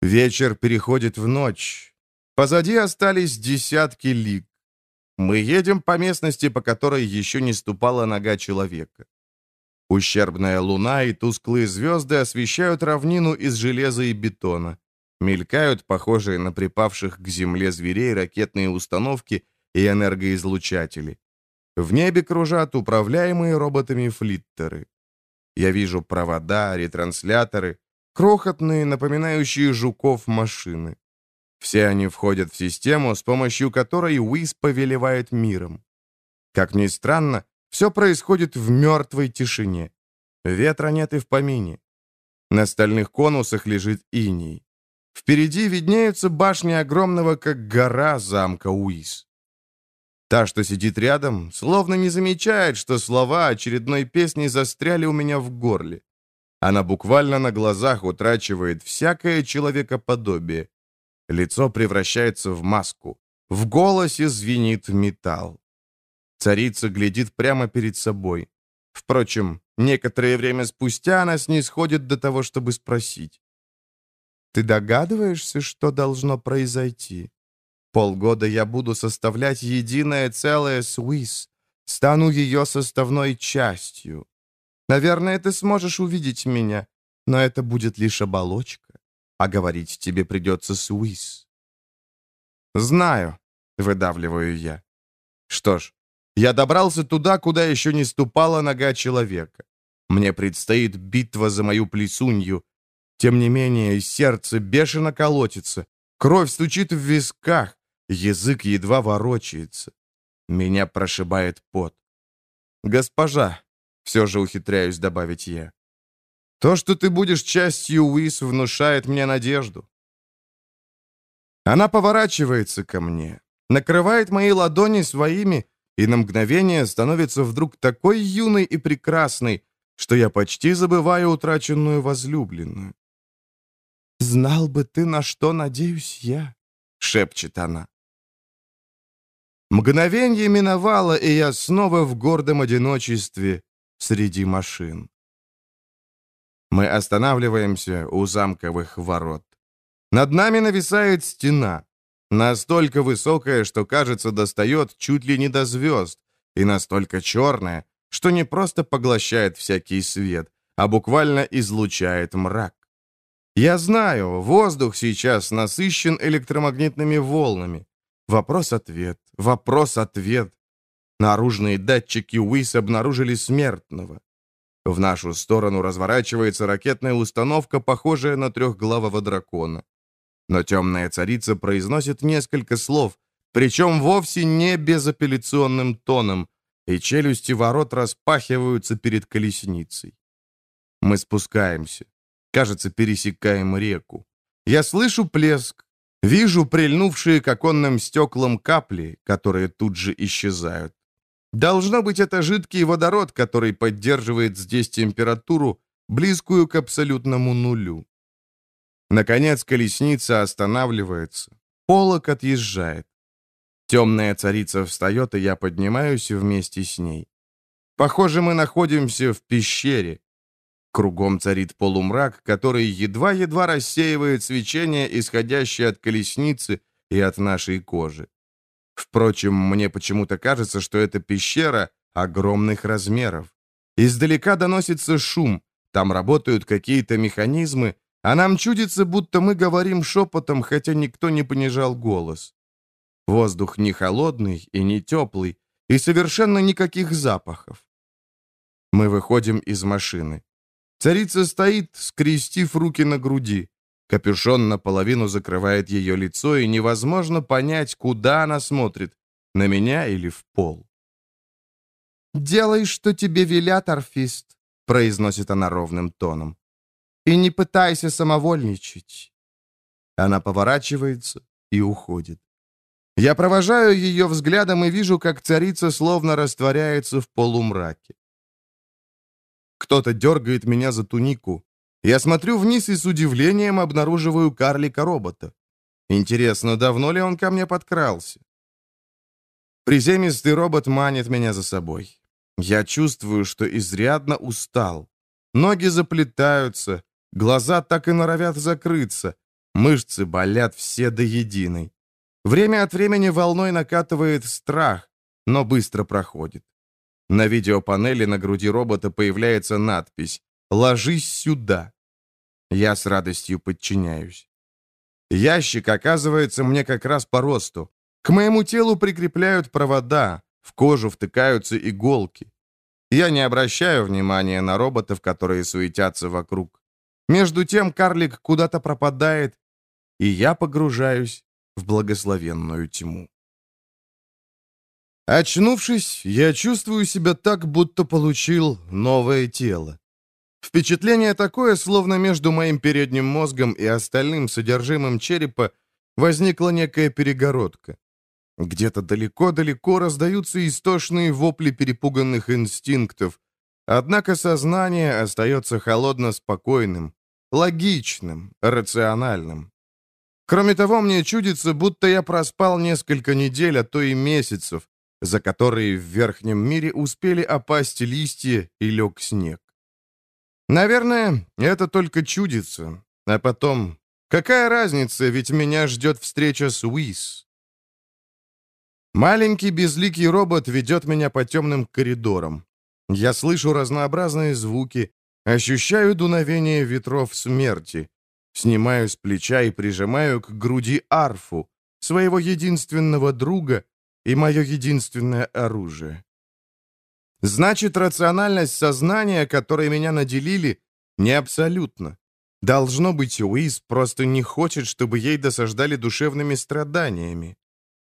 Вечер переходит в ночь. Позади остались десятки лиг. Мы едем по местности, по которой еще не ступала нога человека. Ущербная луна и тусклые звезды освещают равнину из железа и бетона. Мелькают похожие на припавших к земле зверей ракетные установки и энергоизлучатели. В небе кружат управляемые роботами флиттеры. Я вижу провода, ретрансляторы, крохотные, напоминающие жуков машины. Все они входят в систему, с помощью которой Уиз повелевает миром. Как ни странно, все происходит в мертвой тишине. Ветра нет и в помине. На стальных конусах лежит иней. Впереди виднеются башни огромного, как гора замка Уиз. Та, что сидит рядом, словно не замечает, что слова очередной песни застряли у меня в горле. Она буквально на глазах утрачивает всякое человекоподобие. Лицо превращается в маску. В голосе звенит металл. Царица глядит прямо перед собой. Впрочем, некоторое время спустя она снисходит до того, чтобы спросить. «Ты догадываешься, что должно произойти? Полгода я буду составлять единое целое с Уис, стану ее составной частью. Наверное, ты сможешь увидеть меня, но это будет лишь оболочка, а говорить тебе придется с Уис». «Знаю», — выдавливаю я. «Что ж, я добрался туда, куда еще не ступала нога человека. Мне предстоит битва за мою плесунью. Тем не менее, сердце бешено колотится, кровь стучит в висках, язык едва ворочается. Меня прошибает пот. «Госпожа», — все же ухитряюсь добавить я, «то, что ты будешь частью Уис, внушает мне надежду». Она поворачивается ко мне, накрывает мои ладони своими, и на мгновение становится вдруг такой юной и прекрасной, что я почти забываю утраченную возлюбленную. «Знал бы ты, на что надеюсь я», — шепчет она. Мгновение миновало, и я снова в гордом одиночестве среди машин. Мы останавливаемся у замковых ворот. Над нами нависает стена. Настолько высокая, что, кажется, достает чуть ли не до звезд, и настолько черная, что не просто поглощает всякий свет, а буквально излучает мрак. Я знаю, воздух сейчас насыщен электромагнитными волнами. Вопрос-ответ, вопрос-ответ. Наружные датчики УИС обнаружили смертного. В нашу сторону разворачивается ракетная установка, похожая на трехглавого дракона. Но темная царица произносит несколько слов, причем вовсе не безапелляционным тоном, и челюсти ворот распахиваются перед колесницей. Мы спускаемся. Кажется, пересекаем реку. Я слышу плеск, вижу прильнувшие к оконным стеклам капли, которые тут же исчезают. Должно быть, это жидкий водород, который поддерживает здесь температуру, близкую к абсолютному нулю. Наконец колесница останавливается. Полок отъезжает. Темная царица встает, и я поднимаюсь вместе с ней. Похоже, мы находимся в пещере. Кругом царит полумрак, который едва-едва рассеивает свечение, исходящее от колесницы и от нашей кожи. Впрочем, мне почему-то кажется, что эта пещера огромных размеров. Издалека доносится шум, там работают какие-то механизмы, а нам чудится, будто мы говорим шепотом, хотя никто не понижал голос. Воздух не холодный и не теплый, и совершенно никаких запахов. Мы выходим из машины. Царица стоит, скрестив руки на груди. Капюшон наполовину закрывает ее лицо, и невозможно понять, куда она смотрит, на меня или в пол. «Делай, что тебе велят, орфист», — произносит она ровным тоном. «И не пытайся самовольничать». Она поворачивается и уходит. Я провожаю ее взглядом и вижу, как царица словно растворяется в полумраке. Кто-то дергает меня за тунику. Я смотрю вниз и с удивлением обнаруживаю карлика-робота. Интересно, давно ли он ко мне подкрался? Приземистый робот манит меня за собой. Я чувствую, что изрядно устал. Ноги заплетаются, глаза так и норовят закрыться, мышцы болят все до единой. Время от времени волной накатывает страх, но быстро проходит. На видеопанели на груди робота появляется надпись «Ложись сюда». Я с радостью подчиняюсь. Ящик оказывается мне как раз по росту. К моему телу прикрепляют провода, в кожу втыкаются иголки. Я не обращаю внимания на роботов, которые суетятся вокруг. Между тем карлик куда-то пропадает, и я погружаюсь в благословенную тьму. Очнувшись, я чувствую себя так, будто получил новое тело. Впечатление такое, словно между моим передним мозгом и остальным содержимым черепа возникла некая перегородка. Где-то далеко-далеко раздаются истошные вопли перепуганных инстинктов, однако сознание остается холодно-спокойным, логичным, рациональным. Кроме того, мне чудится, будто я проспал несколько недель, а то и месяцев, за которые в верхнем мире успели опасть листья и лег снег. Наверное, это только чудится. А потом, какая разница, ведь меня ждет встреча с Уис. Маленький безликий робот ведет меня по темным коридорам. Я слышу разнообразные звуки, ощущаю дуновение ветров смерти, снимаю с плеча и прижимаю к груди арфу, своего единственного друга, и мое единственное оружие. Значит, рациональность сознания, которой меня наделили, не абсолютно. Должно быть, Уиз просто не хочет, чтобы ей досаждали душевными страданиями.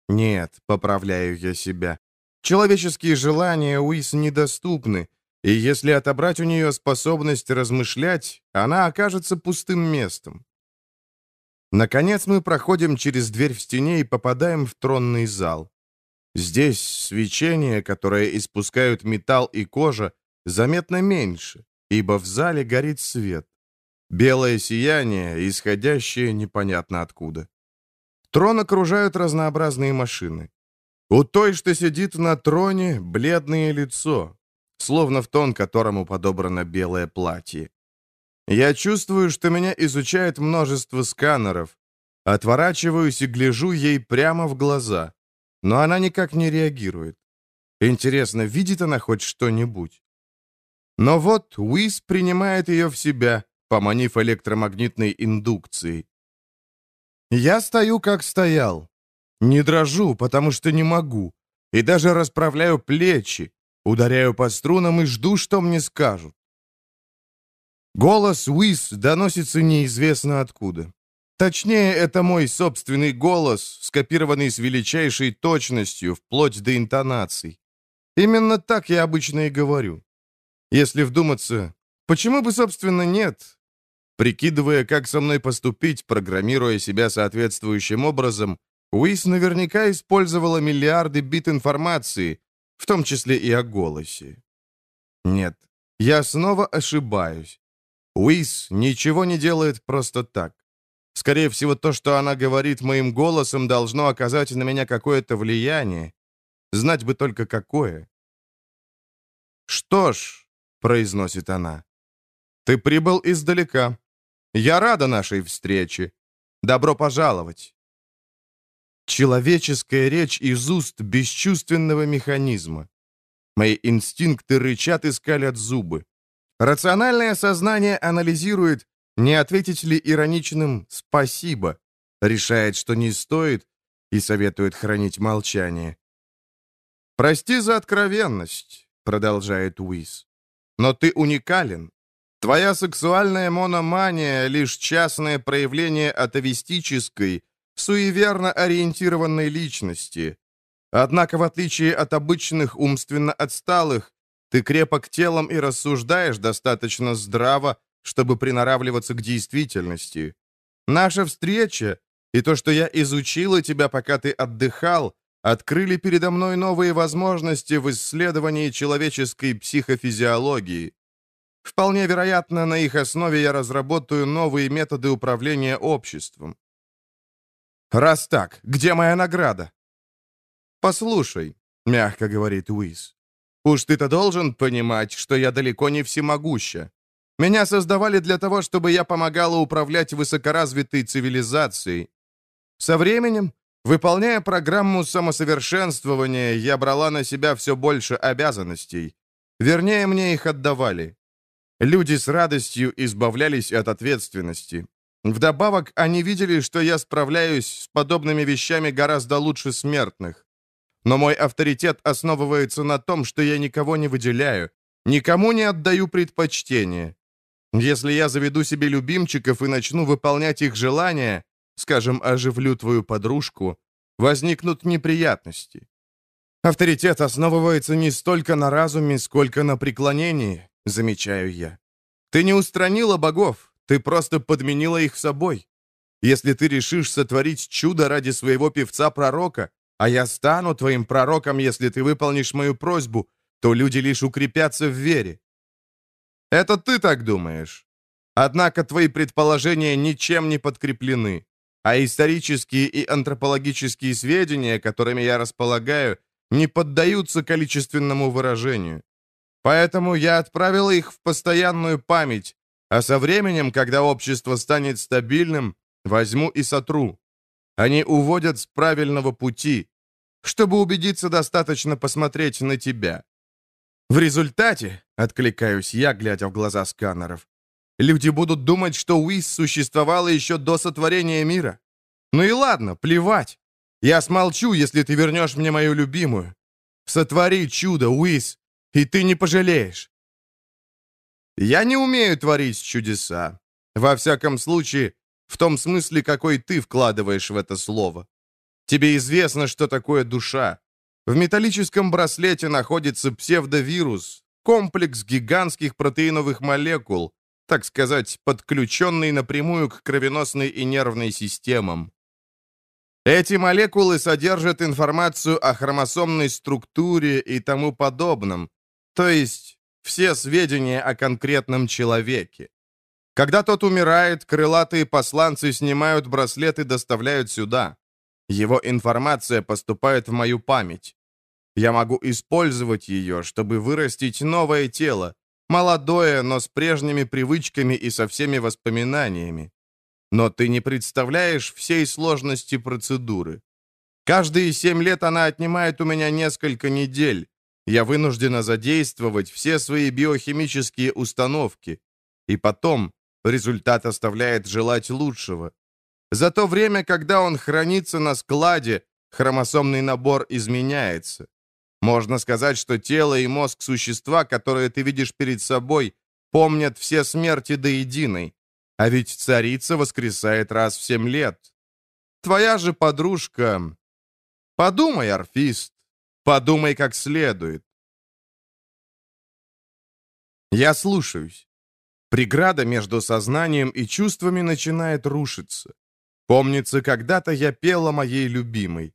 Нет, поправляю я себя. Человеческие желания Уиз недоступны, и если отобрать у нее способность размышлять, она окажется пустым местом. Наконец мы проходим через дверь в стене и попадаем в тронный зал. Здесь свечение, которое испускают металл и кожа, заметно меньше, ибо в зале горит свет. Белое сияние, исходящее непонятно откуда. Трон окружают разнообразные машины. У той, что сидит на троне, бледное лицо, словно в тон которому подобрано белое платье. Я чувствую, что меня изучает множество сканеров. Отворачиваюсь и гляжу ей прямо в глаза но она никак не реагирует. Интересно, видит она хоть что-нибудь? Но вот Уиз принимает ее в себя, поманив электромагнитной индукцией. Я стою, как стоял. Не дрожу, потому что не могу. И даже расправляю плечи, ударяю по струнам и жду, что мне скажут. Голос Уиз доносится неизвестно откуда. Точнее, это мой собственный голос, скопированный с величайшей точностью, вплоть до интонаций. Именно так я обычно и говорю. Если вдуматься, почему бы, собственно, нет? Прикидывая, как со мной поступить, программируя себя соответствующим образом, Уис наверняка использовала миллиарды бит информации, в том числе и о голосе. Нет, я снова ошибаюсь. Уис ничего не делает просто так. Скорее всего, то, что она говорит моим голосом, должно оказать на меня какое-то влияние. Знать бы только какое. «Что ж», — произносит она, — «ты прибыл издалека. Я рада нашей встрече. Добро пожаловать». Человеческая речь из уст бесчувственного механизма. Мои инстинкты рычат и скалят зубы. Рациональное сознание анализирует, не ответить ли ироничным «спасибо», решает, что не стоит, и советует хранить молчание. «Прости за откровенность», — продолжает Уиз, — «но ты уникален. Твоя сексуальная мономания — лишь частное проявление атовистической, суеверно ориентированной личности. Однако, в отличие от обычных умственно отсталых, ты крепок телом и рассуждаешь достаточно здраво, чтобы приноравливаться к действительности. Наша встреча и то, что я изучила тебя, пока ты отдыхал, открыли передо мной новые возможности в исследовании человеческой психофизиологии. Вполне вероятно, на их основе я разработаю новые методы управления обществом. «Раз так, где моя награда?» «Послушай», — мягко говорит Уиз, «уж ты-то должен понимать, что я далеко не всемогуща. Меня создавали для того, чтобы я помогала управлять высокоразвитой цивилизацией. Со временем, выполняя программу самосовершенствования, я брала на себя все больше обязанностей. Вернее, мне их отдавали. Люди с радостью избавлялись от ответственности. Вдобавок, они видели, что я справляюсь с подобными вещами гораздо лучше смертных. Но мой авторитет основывается на том, что я никого не выделяю, никому не отдаю предпочтение. Если я заведу себе любимчиков и начну выполнять их желания, скажем, оживлю твою подружку, возникнут неприятности. Авторитет основывается не столько на разуме, сколько на преклонении, замечаю я. Ты не устранила богов, ты просто подменила их собой. Если ты решишь сотворить чудо ради своего певца-пророка, а я стану твоим пророком, если ты выполнишь мою просьбу, то люди лишь укрепятся в вере. Это ты так думаешь. Однако твои предположения ничем не подкреплены, а исторические и антропологические сведения, которыми я располагаю, не поддаются количественному выражению. Поэтому я отправил их в постоянную память, а со временем, когда общество станет стабильным, возьму и сотру. Они уводят с правильного пути. Чтобы убедиться, достаточно посмотреть на тебя. В результате, откликаюсь я, глядя в глаза сканеров, люди будут думать, что Уиз существовала еще до сотворения мира. Ну и ладно, плевать. Я смолчу, если ты вернешь мне мою любимую. Сотвори чудо, Уиз, и ты не пожалеешь. Я не умею творить чудеса. Во всяком случае, в том смысле, какой ты вкладываешь в это слово. Тебе известно, что такое душа. В металлическом браслете находится псевдовирус, комплекс гигантских протеиновых молекул, так сказать, подключенный напрямую к кровеносной и нервной системам. Эти молекулы содержат информацию о хромосомной структуре и тому подобном, то есть все сведения о конкретном человеке. Когда тот умирает, крылатые посланцы снимают браслет и доставляют сюда. Его информация поступает в мою память. Я могу использовать ее, чтобы вырастить новое тело, молодое, но с прежними привычками и со всеми воспоминаниями. Но ты не представляешь всей сложности процедуры. Каждые семь лет она отнимает у меня несколько недель, я вынуждена задействовать все свои биохимические установки. И потом результат оставляет желать лучшего. За то время, когда он хранится на складе, хромосомный набор изменяется. Можно сказать, что тело и мозг существа, которое ты видишь перед собой, помнят все смерти до единой. А ведь царица воскресает раз в семь лет. Твоя же подружка... Подумай, орфист, Подумай как следует. Я слушаюсь. Преграда между сознанием и чувствами начинает рушиться. Помнится, когда-то я пела моей любимой.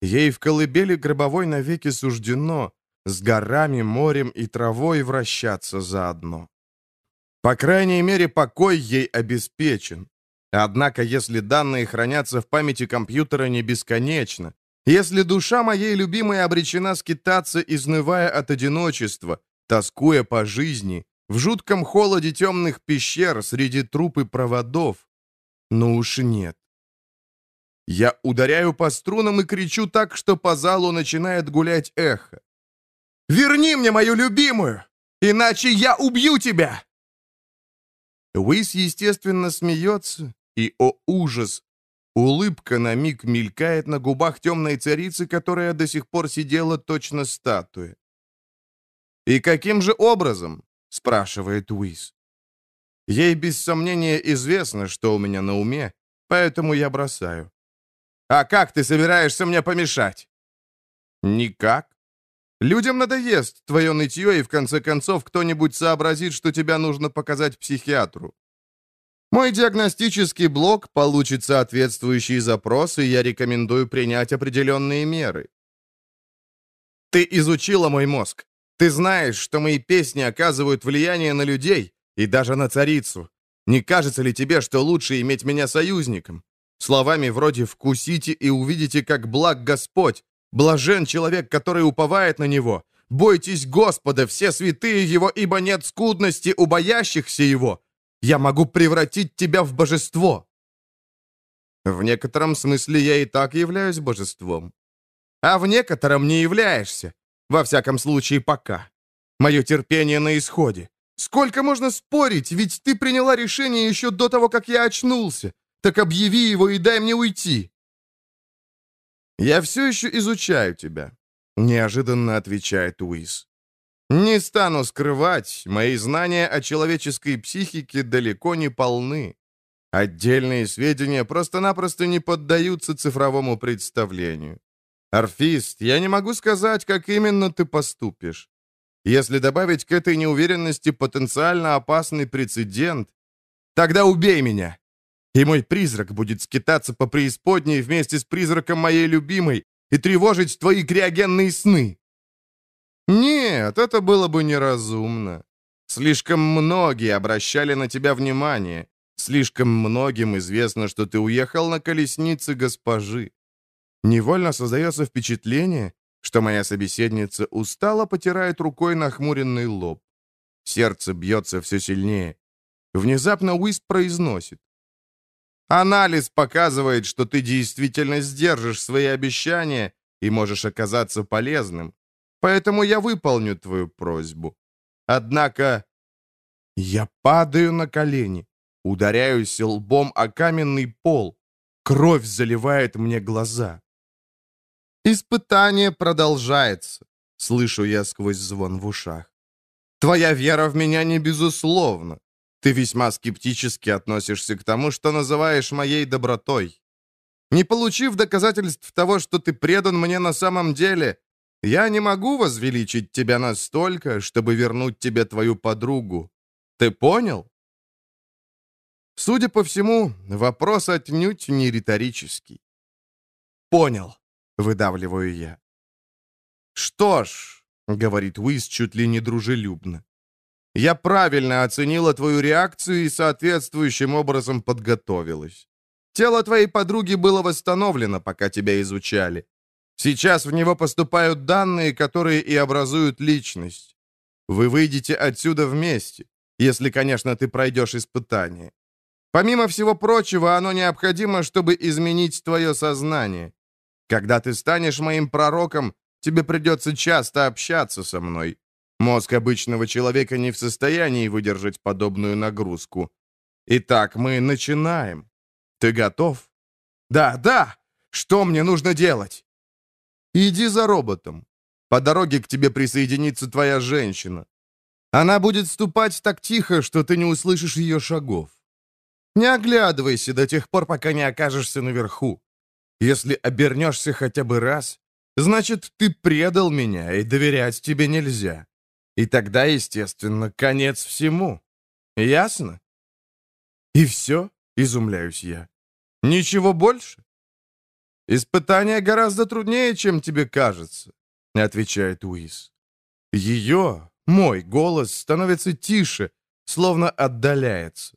Ей в колыбели гробовой навеки суждено с горами, морем и травой вращаться заодно. По крайней мере, покой ей обеспечен. Однако, если данные хранятся в памяти компьютера не бесконечно, если душа моей любимой обречена скитаться, изнывая от одиночества, тоскуя по жизни, в жутком холоде темных пещер среди труп и проводов, ну уж нет. Я ударяю по струнам и кричу так, что по залу начинает гулять эхо. «Верни мне мою любимую, иначе я убью тебя!» Уис, естественно, смеется, и, о ужас, улыбка на миг мелькает на губах темной царицы, которая до сих пор сидела точно статуя. «И каким же образом?» — спрашивает Уис. Ей без сомнения известно, что у меня на уме, поэтому я бросаю. «А как ты собираешься мне помешать?» «Никак. Людям надоест твое нытье, и в конце концов кто-нибудь сообразит, что тебя нужно показать психиатру. Мой диагностический блок получит соответствующие запросы, и я рекомендую принять определенные меры. Ты изучила мой мозг. Ты знаешь, что мои песни оказывают влияние на людей и даже на царицу. Не кажется ли тебе, что лучше иметь меня союзником? Словами вроде «вкусите и увидите, как благ Господь», «блажен человек, который уповает на Него», «бойтесь Господа, все святые Его, ибо нет скудности у боящихся Его», «я могу превратить тебя в божество». В некотором смысле я и так являюсь божеством. А в некотором не являешься. Во всяком случае, пока. Мое терпение на исходе. Сколько можно спорить, ведь ты приняла решение еще до того, как я очнулся. Так объяви его и дай мне уйти». «Я все еще изучаю тебя», — неожиданно отвечает Уиз. «Не стану скрывать, мои знания о человеческой психике далеко не полны. Отдельные сведения просто-напросто не поддаются цифровому представлению. Орфист, я не могу сказать, как именно ты поступишь. Если добавить к этой неуверенности потенциально опасный прецедент, тогда убей меня, и мой призрак будет скитаться по преисподней вместе с призраком моей любимой и тревожить твои криогенные сны. Нет, это было бы неразумно. Слишком многие обращали на тебя внимание. Слишком многим известно, что ты уехал на колеснице госпожи. Невольно создается впечатление, что моя собеседница устало потирает рукой нахмуренный лоб. Сердце бьется все сильнее. Внезапно Уист произносит. Анализ показывает, что ты действительно сдержишь свои обещания и можешь оказаться полезным. Поэтому я выполню твою просьбу. Однако я падаю на колени, ударяюсь лбом о каменный пол. Кровь заливает мне глаза. Испытание продолжается, слышу я сквозь звон в ушах. Твоя вера в меня не безусловна. Ты весьма скептически относишься к тому, что называешь моей добротой. Не получив доказательств того, что ты предан мне на самом деле, я не могу возвеличить тебя настолько, чтобы вернуть тебе твою подругу. Ты понял? Судя по всему, вопрос отнюдь не риторический. Понял, выдавливаю я. Что ж, говорит Уиз чуть ли не дружелюбно. Я правильно оценила твою реакцию и соответствующим образом подготовилась. Тело твоей подруги было восстановлено, пока тебя изучали. Сейчас в него поступают данные, которые и образуют личность. Вы выйдете отсюда вместе, если, конечно, ты пройдешь испытание. Помимо всего прочего, оно необходимо, чтобы изменить твое сознание. Когда ты станешь моим пророком, тебе придется часто общаться со мной. Мозг обычного человека не в состоянии выдержать подобную нагрузку. Итак, мы начинаем. Ты готов? Да, да! Что мне нужно делать? Иди за роботом. По дороге к тебе присоединится твоя женщина. Она будет ступать так тихо, что ты не услышишь ее шагов. Не оглядывайся до тех пор, пока не окажешься наверху. Если обернешься хотя бы раз, значит, ты предал меня, и доверять тебе нельзя. И тогда, естественно, конец всему. Ясно? И все, изумляюсь я. Ничего больше? Испытание гораздо труднее, чем тебе кажется, отвечает Уиз. Ее, мой голос становится тише, словно отдаляется.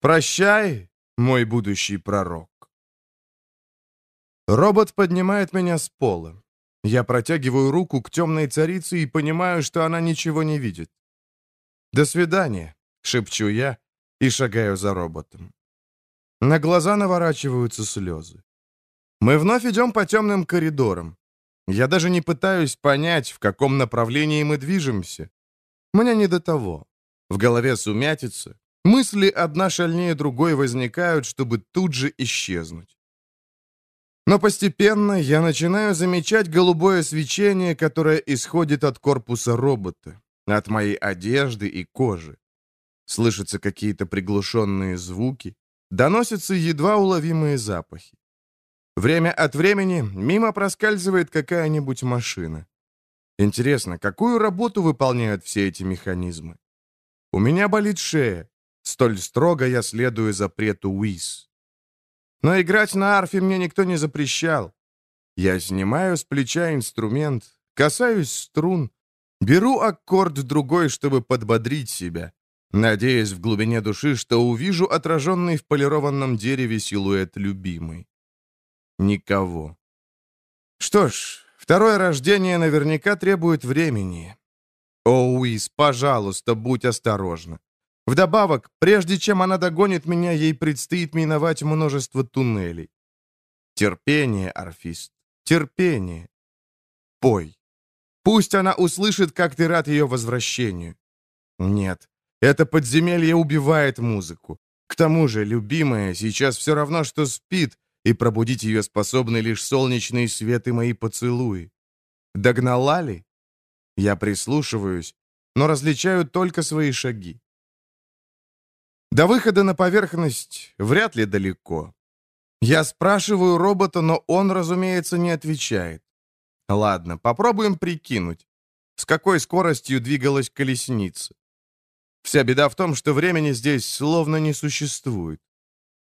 Прощай, мой будущий пророк. Робот поднимает меня с пола. Я протягиваю руку к темной царице и понимаю, что она ничего не видит. «До свидания», — шепчу я и шагаю за роботом. На глаза наворачиваются слезы. Мы вновь идем по темным коридорам. Я даже не пытаюсь понять, в каком направлении мы движемся. Мне не до того. В голове сумятица. Мысли одна шальнее другой возникают, чтобы тут же исчезнуть. Но постепенно я начинаю замечать голубое свечение, которое исходит от корпуса робота, от моей одежды и кожи. Слышатся какие-то приглушенные звуки, доносятся едва уловимые запахи. Время от времени мимо проскальзывает какая-нибудь машина. Интересно, какую работу выполняют все эти механизмы? У меня болит шея. Столь строго я следую запрету Уиз. Но играть на арфе мне никто не запрещал. Я снимаю с плеча инструмент, касаюсь струн, беру аккорд другой, чтобы подбодрить себя, надеясь в глубине души, что увижу отраженный в полированном дереве силуэт любимой. Никого. Что ж, второе рождение наверняка требует времени. О, Уиз, пожалуйста, будь осторожна. Вдобавок, прежде чем она догонит меня, ей предстоит миновать множество туннелей. Терпение, Арфист, терпение. Пой. Пусть она услышит, как ты рад ее возвращению. Нет, это подземелье убивает музыку. К тому же, любимая сейчас все равно, что спит, и пробудить ее способны лишь солнечный свет и мои поцелуи. Догнала ли? Я прислушиваюсь, но различаю только свои шаги. До выхода на поверхность вряд ли далеко. Я спрашиваю робота, но он, разумеется, не отвечает. Ладно, попробуем прикинуть, с какой скоростью двигалась колесница. Вся беда в том, что времени здесь словно не существует.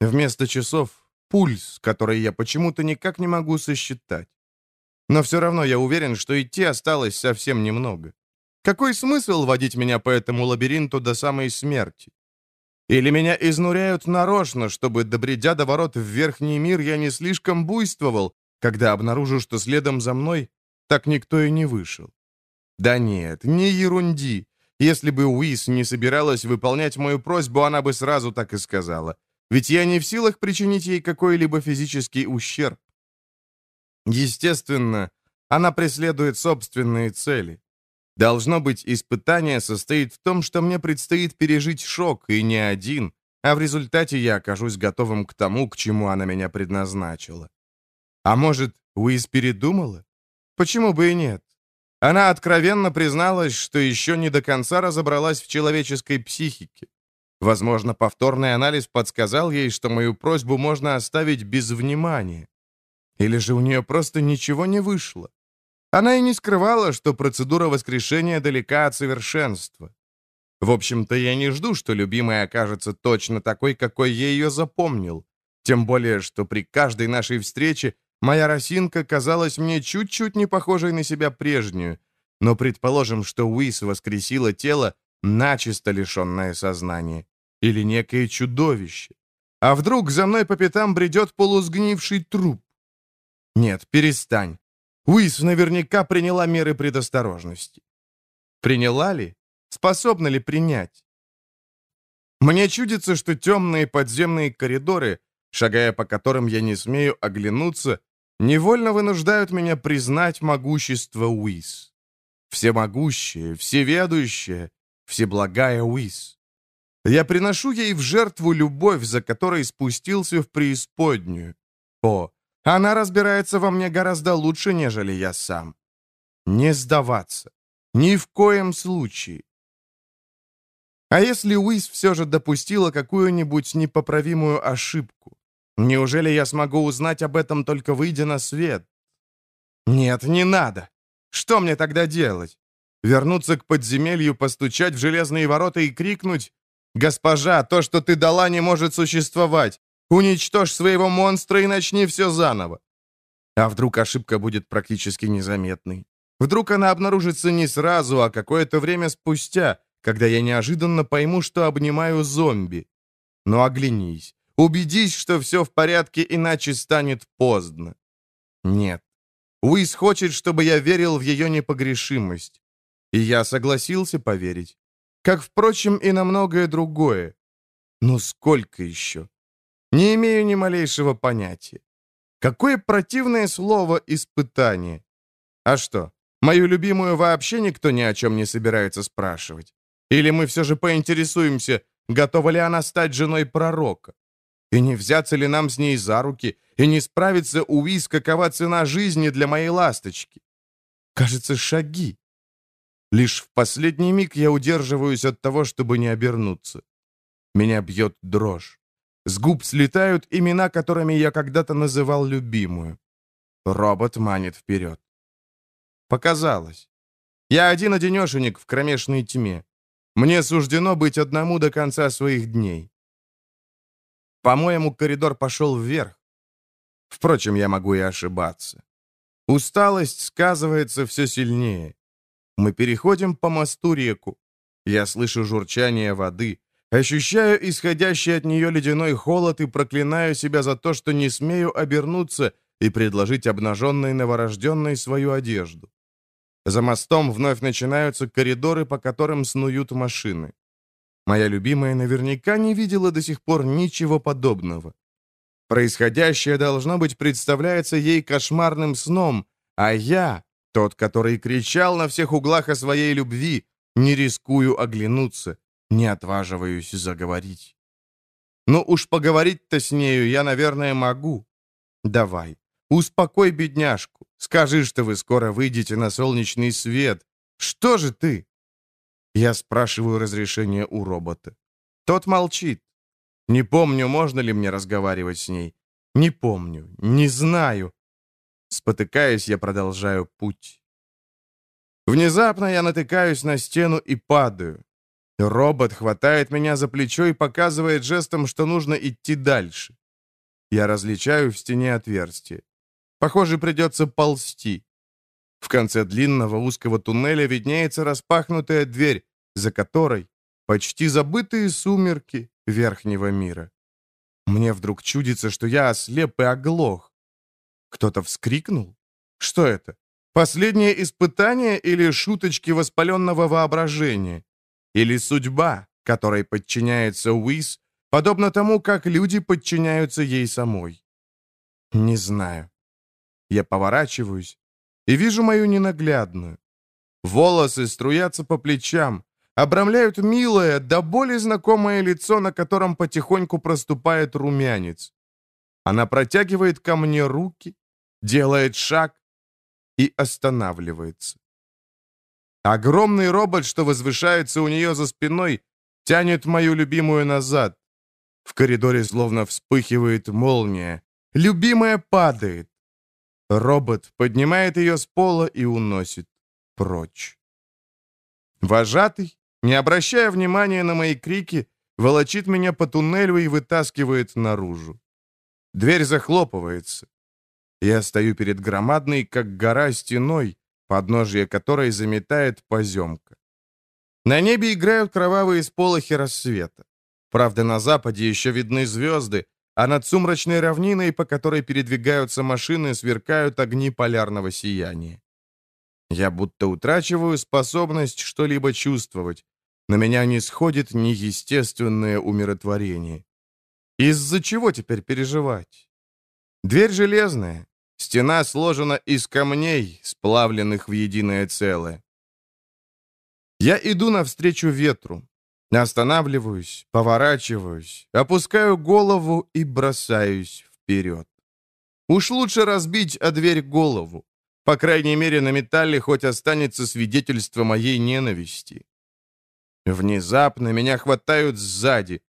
Вместо часов пульс, который я почему-то никак не могу сосчитать. Но все равно я уверен, что идти осталось совсем немного. Какой смысл водить меня по этому лабиринту до самой смерти? Или меня изнуряют нарочно, чтобы, добредя до ворот в верхний мир, я не слишком буйствовал, когда обнаружу, что следом за мной так никто и не вышел? Да нет, не ерунди. Если бы Уис не собиралась выполнять мою просьбу, она бы сразу так и сказала. Ведь я не в силах причинить ей какой-либо физический ущерб. Естественно, она преследует собственные цели. Должно быть, испытание состоит в том, что мне предстоит пережить шок, и не один, а в результате я окажусь готовым к тому, к чему она меня предназначила. А может, Уиз передумала? Почему бы и нет? Она откровенно призналась, что еще не до конца разобралась в человеческой психике. Возможно, повторный анализ подсказал ей, что мою просьбу можно оставить без внимания. Или же у нее просто ничего не вышло. Она и не скрывала, что процедура воскрешения далека от совершенства. В общем-то, я не жду, что любимая окажется точно такой, какой я ее запомнил. Тем более, что при каждой нашей встрече моя росинка казалась мне чуть-чуть не похожей на себя прежнюю. Но предположим, что Уис воскресила тело, начисто лишенное сознания или некое чудовище. А вдруг за мной по пятам бредет полусгнивший труп? Нет, перестань. Уис наверняка приняла меры предосторожности. Приняла ли? Способна ли принять? Мне чудится, что темные подземные коридоры, шагая по которым я не смею оглянуться, невольно вынуждают меня признать могущество Уис. Всемогущее, всеведущее, всеблагая Уис. Я приношу ей в жертву любовь, за которой спустился в преисподнюю. О, она разбирается во мне гораздо лучше, нежели я сам. Не сдаваться. Ни в коем случае. А если Уиз все же допустила какую-нибудь непоправимую ошибку? Неужели я смогу узнать об этом, только выйдя на свет? Нет, не надо. Что мне тогда делать? Вернуться к подземелью, постучать в железные ворота и крикнуть «Госпожа, то, что ты дала, не может существовать. Уничтожь своего монстра и начни все заново». А вдруг ошибка будет практически незаметной? Вдруг она обнаружится не сразу, а какое-то время спустя, когда я неожиданно пойму, что обнимаю зомби. Но оглянись, убедись, что все в порядке, иначе станет поздно. Нет. Уиз хочет, чтобы я верил в ее непогрешимость. И я согласился поверить. Как, впрочем, и на многое другое. Ну сколько еще? Не имею ни малейшего понятия. Какое противное слово «испытание». А что, мою любимую вообще никто ни о чем не собирается спрашивать? Или мы все же поинтересуемся, готова ли она стать женой пророка? И не взяться ли нам с ней за руки, и не справиться, увидеть, какова цена жизни для моей ласточки? Кажется, шаги. Лишь в последний миг я удерживаюсь от того, чтобы не обернуться. Меня бьет дрожь. С губ слетают имена, которыми я когда-то называл любимую. Робот манит вперед. Показалось. Я один-одинешенек в кромешной тьме. Мне суждено быть одному до конца своих дней. По-моему, коридор пошел вверх. Впрочем, я могу и ошибаться. Усталость сказывается все сильнее. Мы переходим по мосту реку. Я слышу журчание воды, ощущаю исходящий от нее ледяной холод и проклинаю себя за то, что не смею обернуться и предложить обнаженной новорожденной свою одежду. За мостом вновь начинаются коридоры, по которым снуют машины. Моя любимая наверняка не видела до сих пор ничего подобного. Происходящее, должно быть, представляется ей кошмарным сном, а я, тот, который кричал на всех углах о своей любви, не рискую оглянуться, не отваживаюсь заговорить. Ну уж поговорить-то с нею я, наверное, могу. Давай, успокой бедняжку. Скажи, что вы скоро выйдете на солнечный свет. Что же ты?» Я спрашиваю разрешение у робота. Тот молчит. Не помню, можно ли мне разговаривать с ней. Не помню, не знаю. Спотыкаясь, я продолжаю путь. Внезапно я натыкаюсь на стену и падаю. Робот хватает меня за плечо и показывает жестом, что нужно идти дальше. Я различаю в стене отверстие. Похоже, придется ползти. В конце длинного узкого туннеля виднеется распахнутая дверь, за которой почти забытые сумерки верхнего мира. Мне вдруг чудится, что я ослеп и оглох. Кто-то вскрикнул? Что это? Последнее испытание или шуточки воспаленного воображения? Или судьба, которой подчиняется Уиз, подобно тому, как люди подчиняются ей самой? Не знаю. Я поворачиваюсь и вижу мою ненаглядную. Волосы струятся по плечам, обрамляют милое, до боли знакомое лицо, на котором потихоньку проступает румянец. Она протягивает ко мне руки, делает шаг и останавливается. Огромный робот, что возвышается у нее за спиной, тянет мою любимую назад. В коридоре словно вспыхивает молния. Любимая падает. Робот поднимает ее с пола и уносит прочь. Вожатый, не обращая внимания на мои крики, волочит меня по туннелю и вытаскивает наружу. Дверь захлопывается. Я стою перед громадной, как гора, стеной, подножье которой заметает поземка. На небе играют кровавые сполохи рассвета. Правда, на западе еще видны звезды, а над сумрачной равниной, по которой передвигаются машины, сверкают огни полярного сияния. Я будто утрачиваю способность что-либо чувствовать. На меня не сходит неестественное умиротворение. Из-за чего теперь переживать? Дверь железная, стена сложена из камней, сплавленных в единое целое. Я иду навстречу ветру, Останавливаюсь, поворачиваюсь, опускаю голову и бросаюсь вперед. Уж лучше разбить о дверь голову. По крайней мере, на металле хоть останется свидетельство моей ненависти. Внезапно меня хватают сзади.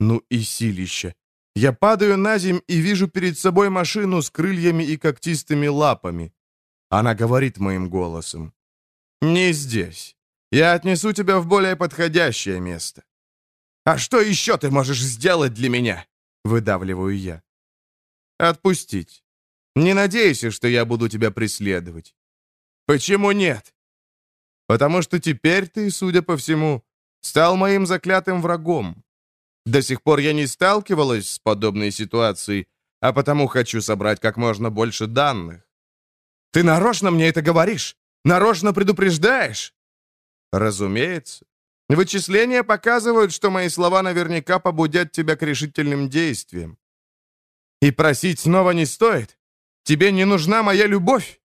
Ну и силище. Я падаю на земь и вижу перед собой машину с крыльями и когтистыми лапами. Она говорит моим голосом. «Не здесь. Я отнесу тебя в более подходящее место». «А что еще ты можешь сделать для меня?» — выдавливаю я. «Отпустить. Не надейся, что я буду тебя преследовать». «Почему нет?» «Потому что теперь ты, судя по всему, стал моим заклятым врагом. До сих пор я не сталкивалась с подобной ситуацией, а потому хочу собрать как можно больше данных». «Ты нарочно мне это говоришь? Нарочно предупреждаешь?» Разумеется. Вычисления показывают, что мои слова наверняка побудят тебя к решительным действиям. И просить снова не стоит. Тебе не нужна моя любовь?»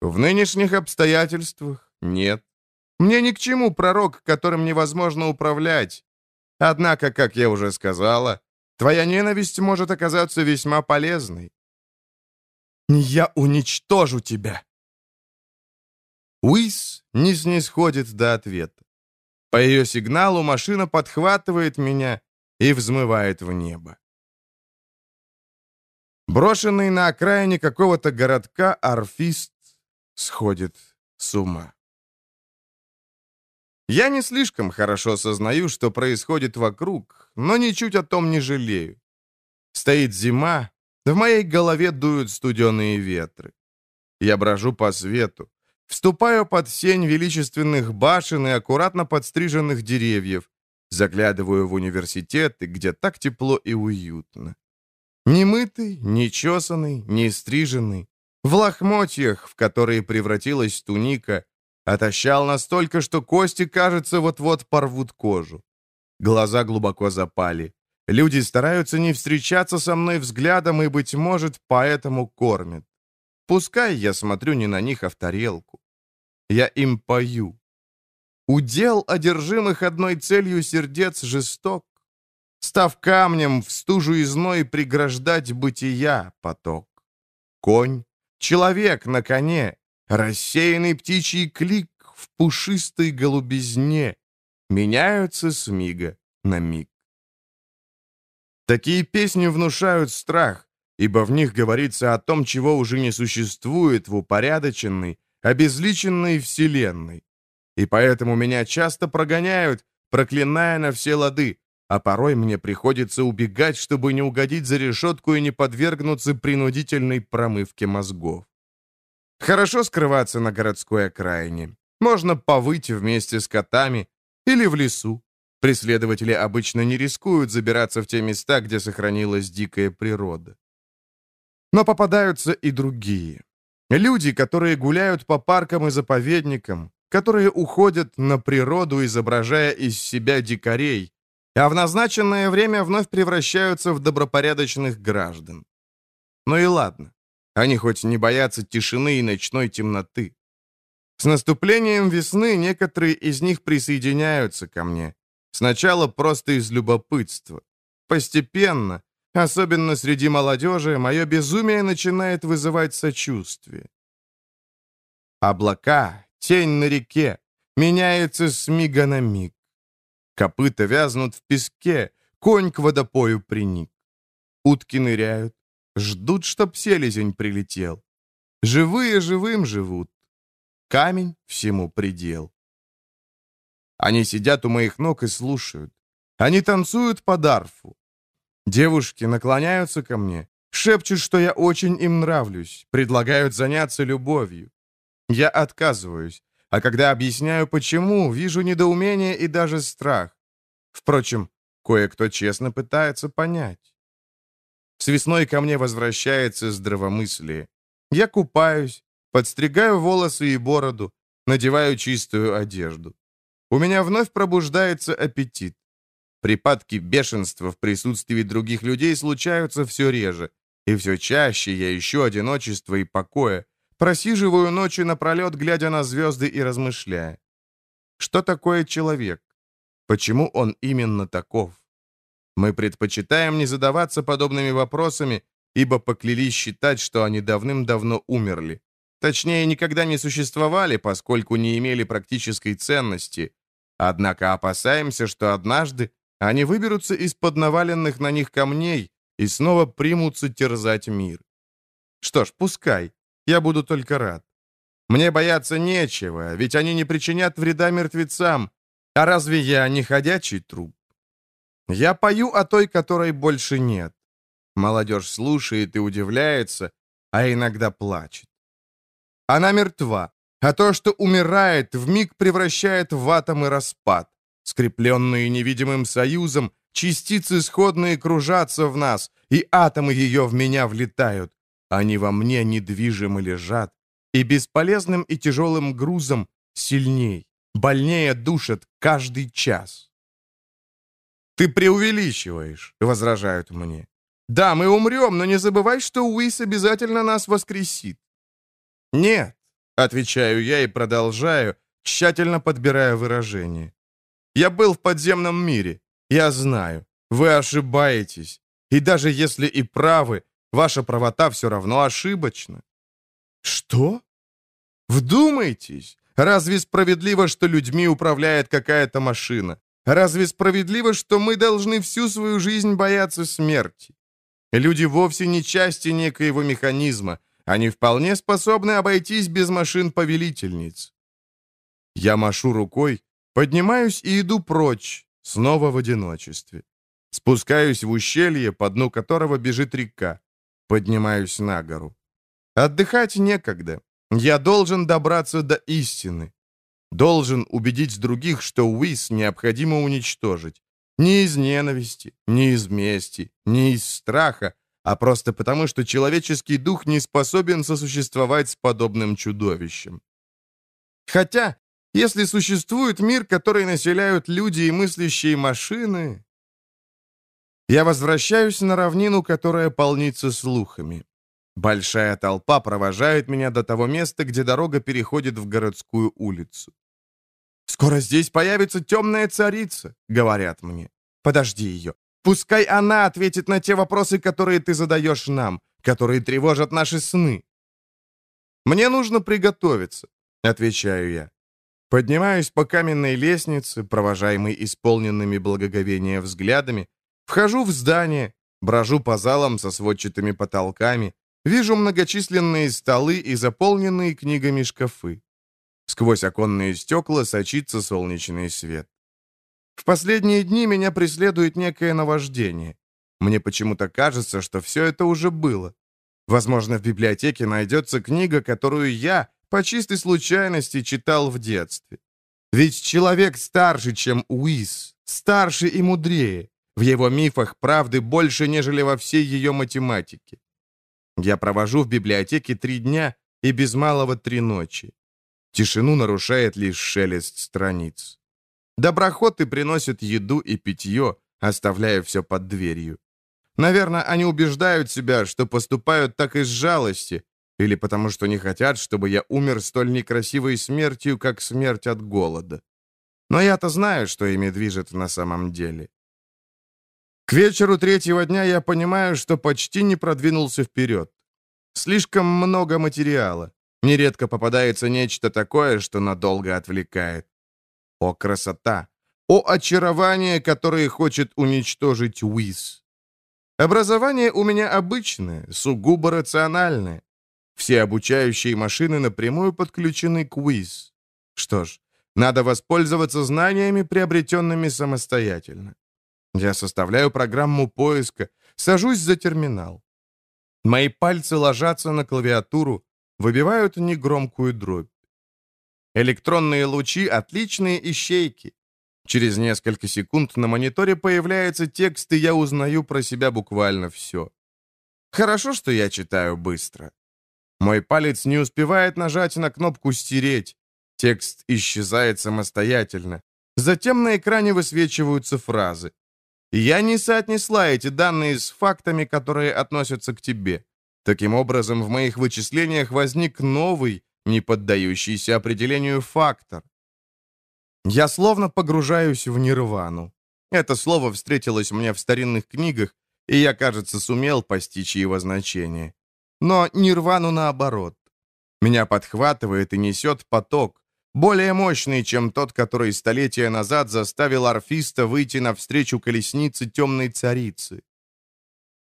«В нынешних обстоятельствах нет. Мне ни к чему пророк, которым невозможно управлять. Однако, как я уже сказала, твоя ненависть может оказаться весьма полезной. Я уничтожу тебя!» Уис не снисходит до ответа. По ее сигналу машина подхватывает меня и взмывает в небо. Брошенный на окраине какого-то городка орфист сходит с ума. Я не слишком хорошо сознаю, что происходит вокруг, но ничуть о том не жалею. Стоит зима, в моей голове дуют студеные ветры. Я брожу по свету, вступаю под сень величественных башен и аккуратно подстриженных деревьев, заглядываю в университеты, где так тепло и уютно. Не мытый, не чесанный, не стриженный, в лохмотьях, в которые превратилась туника, отощал настолько, что кости, кажется, вот-вот порвут кожу. Глаза глубоко запали. Люди стараются не встречаться со мной взглядом и, быть может, поэтому кормят. Пускай я смотрю не на них, а в тарелку. Я им пою. Удел одержимых одной целью сердец жесток. Став камнем в стужу и зной преграждать бытия поток. Конь, человек на коне, рассеянный птичий клик в пушистой голубизне меняются с мига на миг. Такие песни внушают страх, ибо в них говорится о том, чего уже не существует в упорядоченной, обезличенной вселенной. И поэтому меня часто прогоняют, проклиная на все лады, а порой мне приходится убегать, чтобы не угодить за решетку и не подвергнуться принудительной промывке мозгов. Хорошо скрываться на городской окраине. Можно повыть вместе с котами или в лесу, Преследователи обычно не рискуют забираться в те места, где сохранилась дикая природа. Но попадаются и другие. Люди, которые гуляют по паркам и заповедникам, которые уходят на природу, изображая из себя дикарей, а в назначенное время вновь превращаются в добропорядочных граждан. Ну и ладно, они хоть не боятся тишины и ночной темноты. С наступлением весны некоторые из них присоединяются ко мне, Сначала просто из любопытства. Постепенно, особенно среди молодежи, мое безумие начинает вызывать сочувствие. Облака, тень на реке, меняется с мига на миг. Копыта вязнут в песке, конь к водопою приник. Утки ныряют, ждут, чтоб селезень прилетел. Живые живым живут. Камень всему предел. Они сидят у моих ног и слушают. Они танцуют по дарфу. Девушки наклоняются ко мне, шепчут, что я очень им нравлюсь, предлагают заняться любовью. Я отказываюсь, а когда объясняю почему, вижу недоумение и даже страх. Впрочем, кое-кто честно пытается понять. С весной ко мне возвращается здравомыслие. Я купаюсь, подстригаю волосы и бороду, надеваю чистую одежду. У меня вновь пробуждается аппетит. Припадки бешенства в присутствии других людей случаются все реже, и все чаще я ищу одиночества и покоя, просиживаю ночи напролет, глядя на звезды и размышляя. Что такое человек? Почему он именно таков? Мы предпочитаем не задаваться подобными вопросами, ибо поклялись считать, что они давным-давно умерли. Точнее, никогда не существовали, поскольку не имели практической ценности, Однако опасаемся, что однажды они выберутся из-под наваленных на них камней и снова примутся терзать мир. Что ж, пускай. Я буду только рад. Мне бояться нечего, ведь они не причинят вреда мертвецам. А разве я не ходячий труп? Я пою о той, которой больше нет. Молодежь слушает и удивляется, а иногда плачет. Она мертва, а то, что умирает, в миг превращает в атом и распад. Скрепленные невидимым союзом, частицы сходные кружатся в нас, и атомы ее в меня влетают. Они во мне недвижимо лежат, и бесполезным и тяжелым грузом сильней, больнее душат каждый час. «Ты преувеличиваешь», — возражают мне. Да, мы умрем, но не забывай, что Уис обязательно нас воскресит. Нет, отвечаю я и продолжаю, тщательно подбирая выражение. Я был в подземном мире. Я знаю. Вы ошибаетесь. И даже если и правы, ваша правота все равно ошибочна. Что? Вдумайтесь. Разве справедливо, что людьми управляет какая-то машина? Разве справедливо, что мы должны всю свою жизнь бояться смерти? Люди вовсе не части некоего механизма. Они вполне способны обойтись без машин-повелительниц. Я машу рукой, поднимаюсь и иду прочь, снова в одиночестве. Спускаюсь в ущелье, по дну которого бежит река. Поднимаюсь на гору. Отдыхать некогда. Я должен добраться до истины. Должен убедить других, что Уис необходимо уничтожить. Не из ненависти, не из мести, не из страха, а просто потому, что человеческий дух не способен сосуществовать с подобным чудовищем. Хотя, если существует мир, который населяют люди и мыслящие машины... Я возвращаюсь на равнину, которая полнится слухами. Большая толпа провожает меня до того места, где дорога переходит в городскую улицу. «Скоро здесь появится темная царица», — говорят мне. «Подожди ее. Пускай она ответит на те вопросы, которые ты задаешь нам, которые тревожат наши сны». «Мне нужно приготовиться», — отвечаю я. Поднимаюсь по каменной лестнице, провожаемой исполненными благоговения взглядами, вхожу в здание, брожу по залам со сводчатыми потолками, Вижу многочисленные столы и заполненные книгами шкафы. Сквозь оконные стекла сочится солнечный свет. В последние дни меня преследует некое наваждение. Мне почему-то кажется, что все это уже было. Возможно, в библиотеке найдется книга, которую я, по чистой случайности, читал в детстве. Ведь человек старше, чем Уиз, старше и мудрее. В его мифах правды больше, нежели во всей ее математике. Я провожу в библиотеке три дня и без малого три ночи. Тишину нарушает лишь шелест страниц. Доброхоты приносят еду и питье, оставляя все под дверью. Наверное, они убеждают себя, что поступают так из жалости, или потому что не хотят, чтобы я умер столь некрасивой смертью, как смерть от голода. Но я-то знаю, что ими движет на самом деле. К вечеру третьего дня я понимаю, что почти не продвинулся вперед. Слишком много материала. Нередко попадается нечто такое, что надолго отвлекает. О, красота! О, очарование, которое хочет уничтожить Уиз! Образование у меня обычное, сугубо рациональное. Все обучающие машины напрямую подключены к Уиз. Что ж, надо воспользоваться знаниями, приобретенными самостоятельно. Я составляю программу поиска, сажусь за терминал. Мои пальцы ложатся на клавиатуру, выбивают негромкую дробь. Электронные лучи — отличные ищейки. Через несколько секунд на мониторе появляется текст, и я узнаю про себя буквально все. Хорошо, что я читаю быстро. Мой палец не успевает нажать на кнопку «Стереть». Текст исчезает самостоятельно. Затем на экране высвечиваются фразы. Я не соотнесла эти данные с фактами, которые относятся к тебе. Таким образом, в моих вычислениях возник новый, не поддающийся определению фактор. Я словно погружаюсь в нирвану. Это слово встретилось мне в старинных книгах, и я, кажется, сумел постичь его значение. Но нирвану наоборот. Меня подхватывает и несет поток, более мощный, чем тот, который столетия назад заставил орфиста выйти навстречу колеснице темной царицы.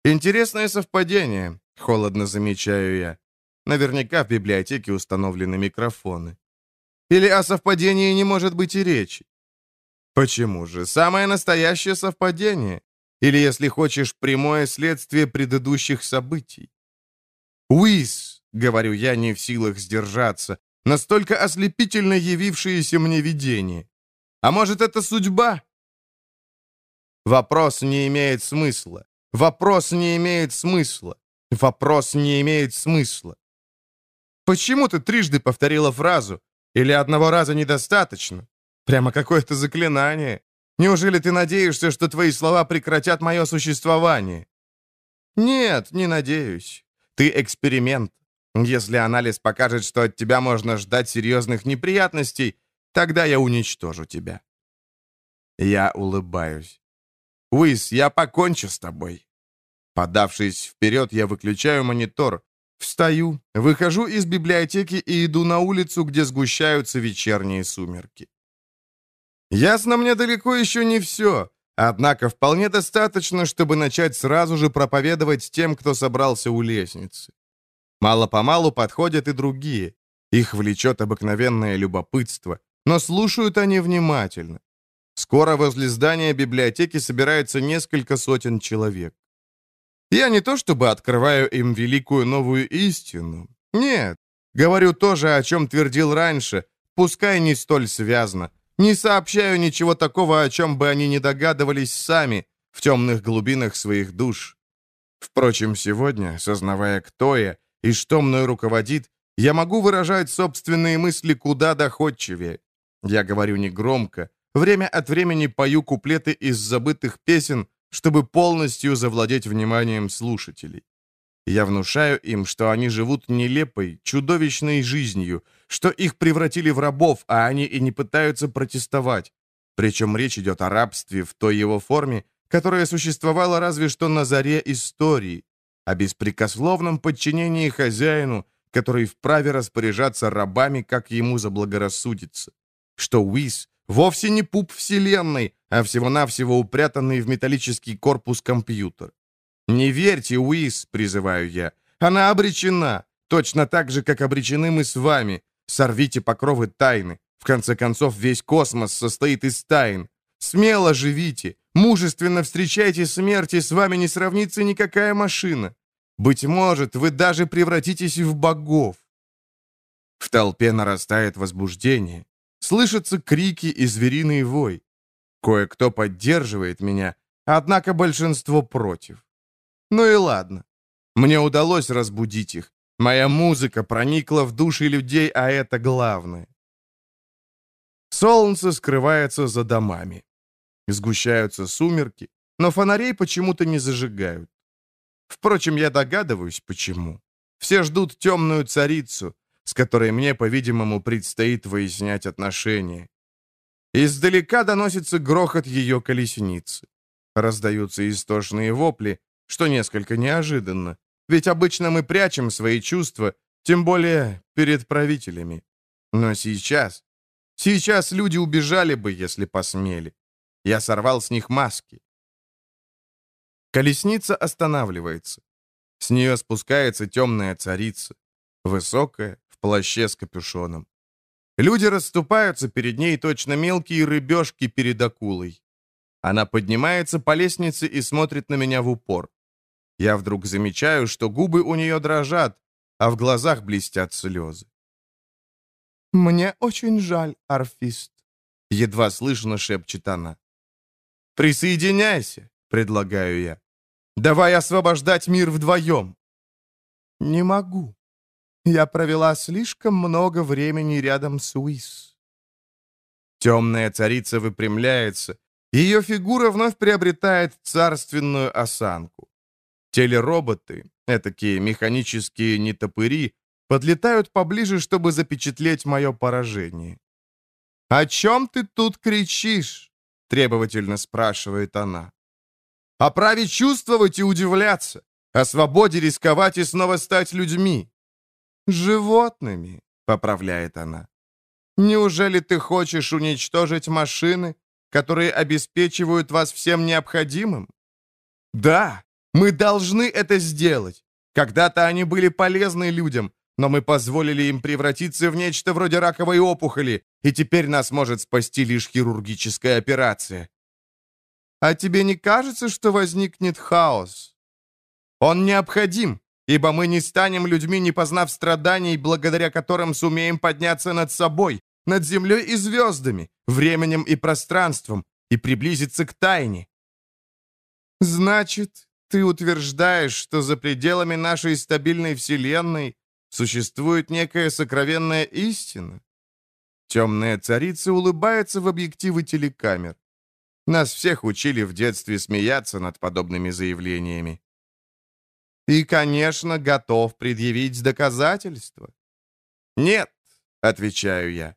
Интересное совпадение, холодно замечаю я. Наверняка в библиотеке установлены микрофоны. Или о совпадении не может быть и речи? Почему же? Самое настоящее совпадение. Или, если хочешь, прямое следствие предыдущих событий. «Уиз», — говорю я, не в силах сдержаться, Настолько ослепительно явившееся мне видение. А может, это судьба? Вопрос не имеет смысла. Вопрос не имеет смысла. Вопрос не имеет смысла. Почему ты трижды повторила фразу? Или одного раза недостаточно? Прямо какое-то заклинание. Неужели ты надеешься, что твои слова прекратят мое существование? Нет, не надеюсь. Ты эксперимент. Если анализ покажет, что от тебя можно ждать серьезных неприятностей, тогда я уничтожу тебя. Я улыбаюсь. Уиз, я покончу с тобой. Подавшись вперед, я выключаю монитор, встаю, выхожу из библиотеки и иду на улицу, где сгущаются вечерние сумерки. Ясно мне далеко еще не все, однако вполне достаточно, чтобы начать сразу же проповедовать тем, кто собрался у лестницы. Мало-помалу подходят и другие. Их влечет обыкновенное любопытство, но слушают они внимательно. Скоро возле здания библиотеки собирается несколько сотен человек. Я не то чтобы открываю им великую новую истину. Нет, говорю то же, о чем твердил раньше, пускай не столь связно. Не сообщаю ничего такого, о чем бы они не догадывались сами в темных глубинах своих душ. Впрочем, сегодня, сознавая, кто я и что мной руководит, я могу выражать собственные мысли куда доходчивее. Я говорю негромко, время от времени пою куплеты из забытых песен, чтобы полностью завладеть вниманием слушателей. Я внушаю им, что они живут нелепой, чудовищной жизнью, что их превратили в рабов, а они и не пытаются протестовать. Причем речь идет о рабстве в той его форме, которая существовала разве что на заре истории, о беспрекословном подчинении хозяину, который вправе распоряжаться рабами, как ему заблагорассудится. Что Уиз вовсе не пуп вселенной, а всего-навсего упрятанный в металлический корпус компьютер. «Не верьте, Уиз», — призываю я. «Она обречена, точно так же, как обречены мы с вами. Сорвите покровы тайны. В конце концов, весь космос состоит из тайн. Смело живите, мужественно встречайте смерть, и с вами не сравнится никакая машина. Быть может, вы даже превратитесь в богов». В толпе нарастает возбуждение. Слышатся крики и звериный вой. Кое-кто поддерживает меня, однако большинство против. Ну и ладно. Мне удалось разбудить их. Моя музыка проникла в души людей, а это главное. Солнце скрывается за домами. Сгущаются сумерки, но фонарей почему-то не зажигают. Впрочем, я догадываюсь, почему. Все ждут темную царицу, с которой мне, по-видимому, предстоит выяснять отношения. Издалека доносится грохот ее колесницы. Раздаются истошные вопли, что несколько неожиданно. Ведь обычно мы прячем свои чувства, тем более перед правителями. Но сейчас... Сейчас люди убежали бы, если посмели. Я сорвал с них маски. Колесница останавливается. С нее спускается темная царица. Высокая, в плаще с капюшоном. Люди расступаются перед ней точно мелкие рыбешки перед акулой. Она поднимается по лестнице и смотрит на меня в упор. Я вдруг замечаю, что губы у нее дрожат, а в глазах блестят слезы. «Мне очень жаль, арфист», — едва слышно шепчет она. «Присоединяйся», — предлагаю я. «Давай освобождать мир вдвоем». «Не могу. Я провела слишком много времени рядом с Уис». Темная царица выпрямляется. Ее фигура вновь приобретает царственную осанку. Телероботы, этакие механические нетопыри, подлетают поближе, чтобы запечатлеть мое поражение. «О чем ты тут кричишь?» — требовательно спрашивает она. «О праве чувствовать и удивляться, о свободе рисковать и снова стать людьми». «Животными», — поправляет она. «Неужели ты хочешь уничтожить машины, которые обеспечивают вас всем необходимым?» «Да, мы должны это сделать. Когда-то они были полезны людям, но мы позволили им превратиться в нечто вроде раковой опухоли, и теперь нас может спасти лишь хирургическая операция. А тебе не кажется, что возникнет хаос? Он необходим, ибо мы не станем людьми, не познав страданий, благодаря которым сумеем подняться над собой, над землей и звездами, временем и пространством, и приблизиться к тайне. Значит, ты утверждаешь, что за пределами нашей стабильной Вселенной существует некая сокровенная истина? Темная царица улыбается в объективы телекамер. Нас всех учили в детстве смеяться над подобными заявлениями. И, конечно, готов предъявить доказательства. «Нет», — отвечаю я.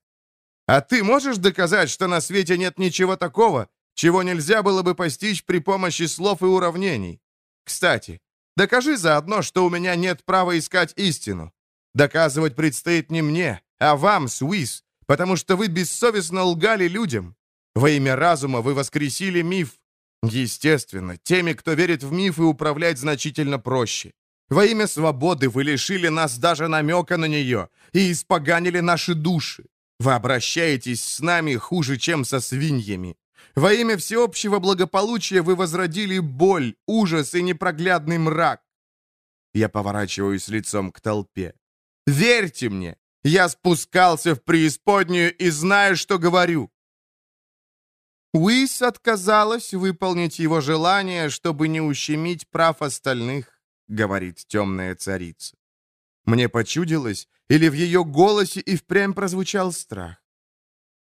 «А ты можешь доказать, что на свете нет ничего такого, чего нельзя было бы постичь при помощи слов и уравнений? Кстати, докажи заодно, что у меня нет права искать истину. Доказывать предстоит не мне, а вам, Суис, потому что вы бессовестно лгали людям. Во имя разума вы воскресили миф. Естественно, теми, кто верит в мифы, управлять значительно проще. Во имя свободы вы лишили нас даже намека на нее и испоганили наши души. Вы обращаетесь с нами хуже, чем со свиньями. Во имя всеобщего благополучия вы возродили боль, ужас и непроглядный мрак. Я поворачиваюсь лицом к толпе. Верьте мне, я спускался в преисподнюю и знаю, что говорю. Уис отказалась выполнить его желание, чтобы не ущемить прав остальных, говорит темная царица. Мне почудилось, или в ее голосе и впрямь прозвучал страх.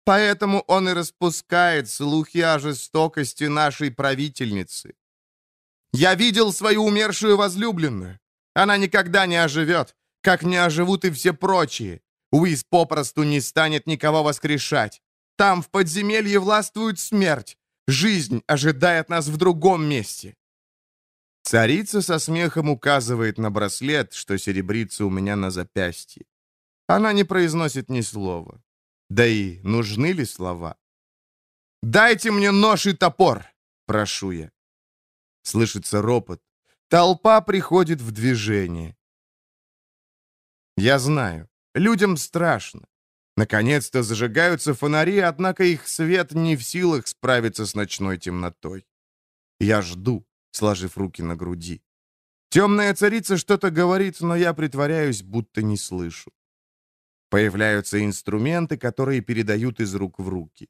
Поэтому он и распускает слухи о жестокости нашей правительницы. Я видел свою умершую возлюбленную. Она никогда не оживет, как не оживут и все прочие. Уиз попросту не станет никого воскрешать. Там, в подземелье, властвует смерть. Жизнь ожидает нас в другом месте. Царица со смехом указывает на браслет, что серебрится у меня на запястье. Она не произносит ни слова. Да и нужны ли слова? «Дайте мне нож и топор!» — прошу я. Слышится ропот. Толпа приходит в движение. Я знаю, людям страшно. Наконец-то зажигаются фонари, однако их свет не в силах справиться с ночной темнотой. Я жду, сложив руки на груди. Темная царица что-то говорит, но я притворяюсь, будто не слышу. Появляются инструменты, которые передают из рук в руки.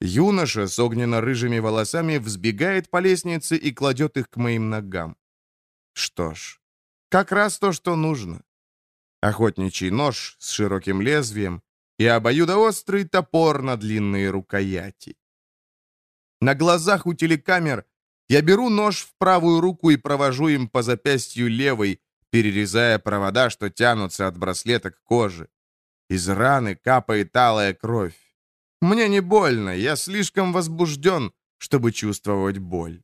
Юноша с огненно-рыжими волосами взбегает по лестнице и кладет их к моим ногам. Что ж, как раз то, что нужно охотничий нож с широким лезвием и обоюдоострый топор на длинные рукояти. На глазах у телекамер я беру нож в правую руку и провожу им по запястью левой, перерезая провода, что тянутся от браслета к коже. Из раны капает алая кровь. Мне не больно, я слишком возбужден, чтобы чувствовать боль.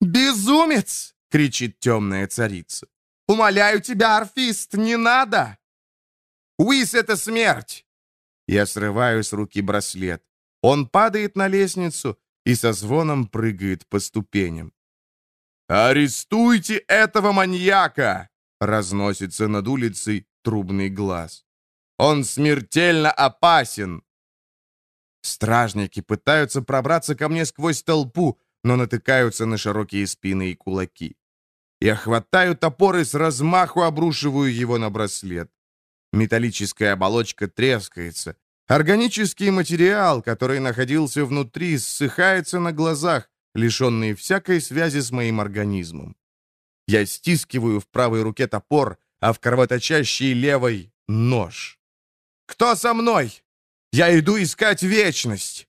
«Безумец!» — кричит темная царица. Умоляю тебя, арфист, не надо!» «Уис — это смерть!» Я срываю с руки браслет. Он падает на лестницу и со звоном прыгает по ступеням. «Арестуйте этого маньяка!» — разносится над улицей трубный глаз. «Он смертельно опасен!» Стражники пытаются пробраться ко мне сквозь толпу, но натыкаются на широкие спины и кулаки. Я хватаю топор и с размаху обрушиваю его на браслет. Металлическая оболочка трескается. Органический материал, который находился внутри, ссыхается на глазах, лишенный всякой связи с моим организмом. Я стискиваю в правой руке топор, а в кровоточащей левой — нож. «Кто со мной? Я иду искать вечность!»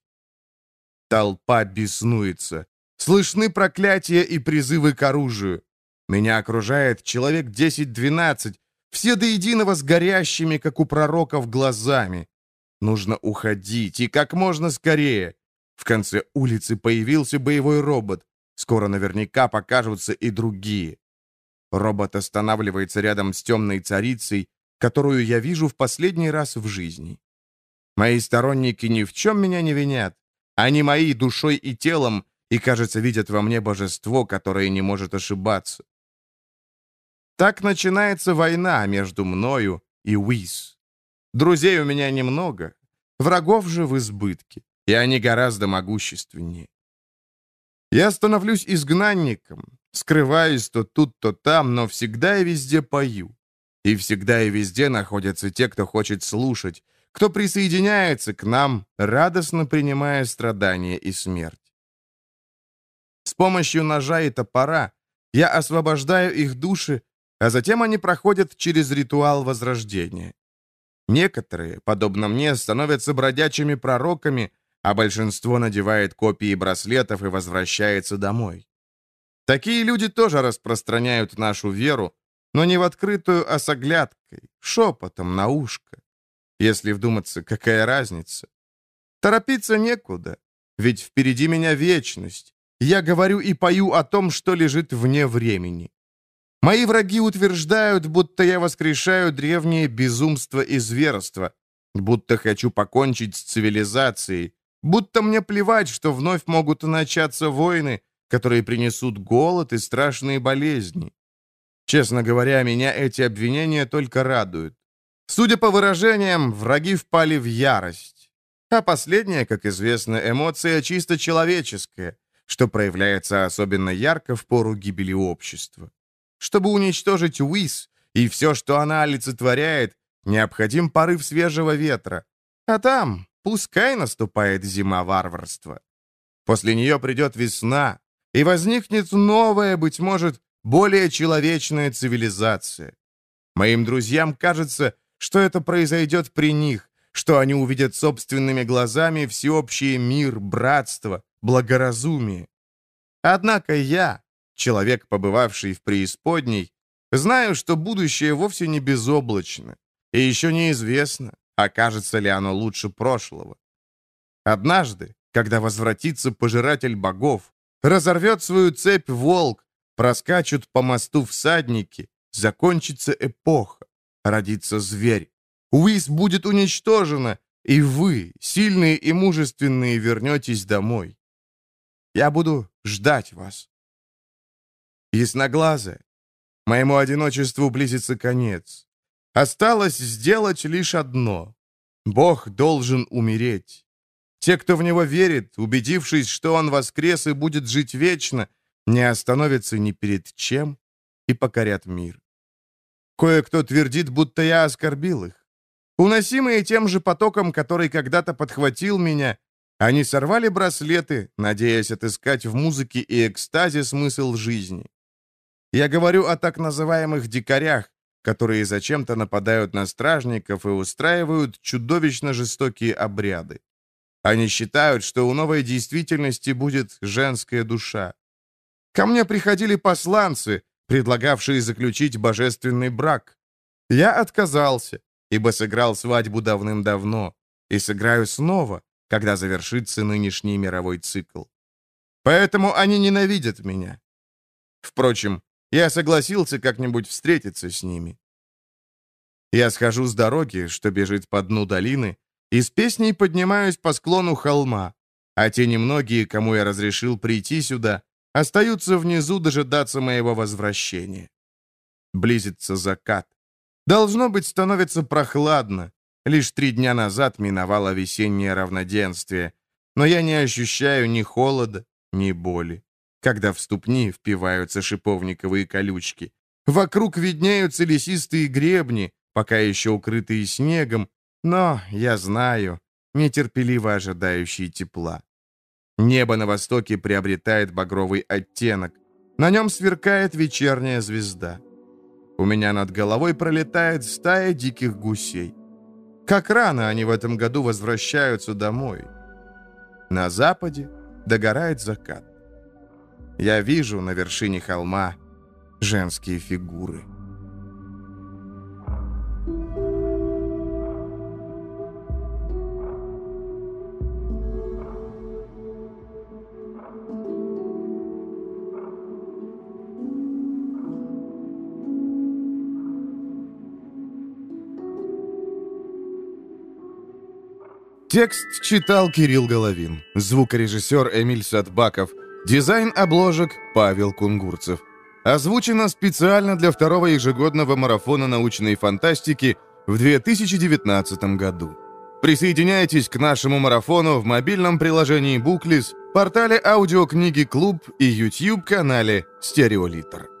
Толпа беснуется. Слышны проклятия и призывы к оружию. Меня окружает человек 10-12, все до единого с горящими, как у пророков, глазами. Нужно уходить, и как можно скорее. В конце улицы появился боевой робот. Скоро наверняка покажутся и другие. Робот останавливается рядом с темной царицей, которую я вижу в последний раз в жизни. Мои сторонники ни в чем меня не винят. Они мои душой и телом, и, кажется, видят во мне божество, которое не может ошибаться. Так начинается война между мною и Уиз. Друзей у меня немного, врагов же в избытке, и они гораздо могущественнее. Я становлюсь изгнанником, скрываюсь то тут, то там, но всегда и везде пою. И всегда и везде находятся те, кто хочет слушать, кто присоединяется к нам, радостно принимая страдания и смерть. С помощью ножа и топора я освобождаю их души а затем они проходят через ритуал возрождения. Некоторые, подобно мне, становятся бродячими пророками, а большинство надевает копии браслетов и возвращается домой. Такие люди тоже распространяют нашу веру, но не в открытую, а с оглядкой, шепотом на ушко. Если вдуматься, какая разница? Торопиться некуда, ведь впереди меня вечность. Я говорю и пою о том, что лежит вне времени. Мои враги утверждают, будто я воскрешаю древнее безумство и зверство, будто хочу покончить с цивилизацией, будто мне плевать, что вновь могут начаться войны, которые принесут голод и страшные болезни. Честно говоря, меня эти обвинения только радуют. Судя по выражениям, враги впали в ярость. А последняя, как известно, эмоция чисто человеческая, что проявляется особенно ярко в пору гибели общества. Чтобы уничтожить Уиз и все, что она олицетворяет, необходим порыв свежего ветра. А там пускай наступает зима варварства. После нее придет весна, и возникнет новая, быть может, более человечная цивилизация. Моим друзьям кажется, что это произойдет при них, что они увидят собственными глазами всеобщий мир, братство, благоразумие. Однако я, человек, побывавший в преисподней, знаю, что будущее вовсе не безоблачно, и еще неизвестно, окажется ли оно лучше прошлого. Однажды, когда возвратится пожиратель богов, разорвет свою цепь волк, проскачут по мосту всадники, закончится эпоха, родится зверь. Уиз будет уничтожена, и вы, сильные и мужественные, вернетесь домой. Я буду ждать вас. Ясноглазая, моему одиночеству близится конец. Осталось сделать лишь одно. Бог должен умереть. Те, кто в него верит, убедившись, что он воскрес и будет жить вечно, не остановятся ни перед чем и покорят мир. Кое-кто твердит, будто я оскорбил их. Уносимые тем же потоком, который когда-то подхватил меня, они сорвали браслеты, надеясь отыскать в музыке и экстазе смысл жизни. Я говорю о так называемых дикарях, которые зачем-то нападают на стражников и устраивают чудовищно жестокие обряды. Они считают, что у новой действительности будет женская душа. Ко мне приходили посланцы, предлагавшие заключить божественный брак. Я отказался, ибо сыграл свадьбу давным-давно, и сыграю снова, когда завершится нынешний мировой цикл. Поэтому они ненавидят меня. Впрочем, я согласился как-нибудь встретиться с ними. Я схожу с дороги, что бежит по дну долины, и с песней поднимаюсь по склону холма, а те немногие, кому я разрешил прийти сюда, остаются внизу дожидаться моего возвращения. Близится закат. Должно быть, становится прохладно. Лишь три дня назад миновало весеннее равноденствие, но я не ощущаю ни холода, ни боли когда в ступни впиваются шиповниковые колючки. Вокруг виднеются лесистые гребни, пока еще укрытые снегом, но, я знаю, нетерпеливо ожидающие тепла. Небо на востоке приобретает багровый оттенок. На нем сверкает вечерняя звезда. У меня над головой пролетает стая диких гусей. Как рано они в этом году возвращаются домой. На западе догорает закат. Я вижу на вершине холма женские фигуры. Текст читал Кирилл Головин, звукорежиссер Эмиль Садбаков – Дизайн обложек Павел Кунгурцев. Озвучено специально для второго ежегодного марафона научной фантастики в 2019 году. Присоединяйтесь к нашему марафону в мобильном приложении Booklist, портале аудиокниги «Клуб» и YouTube-канале «Стереолитр».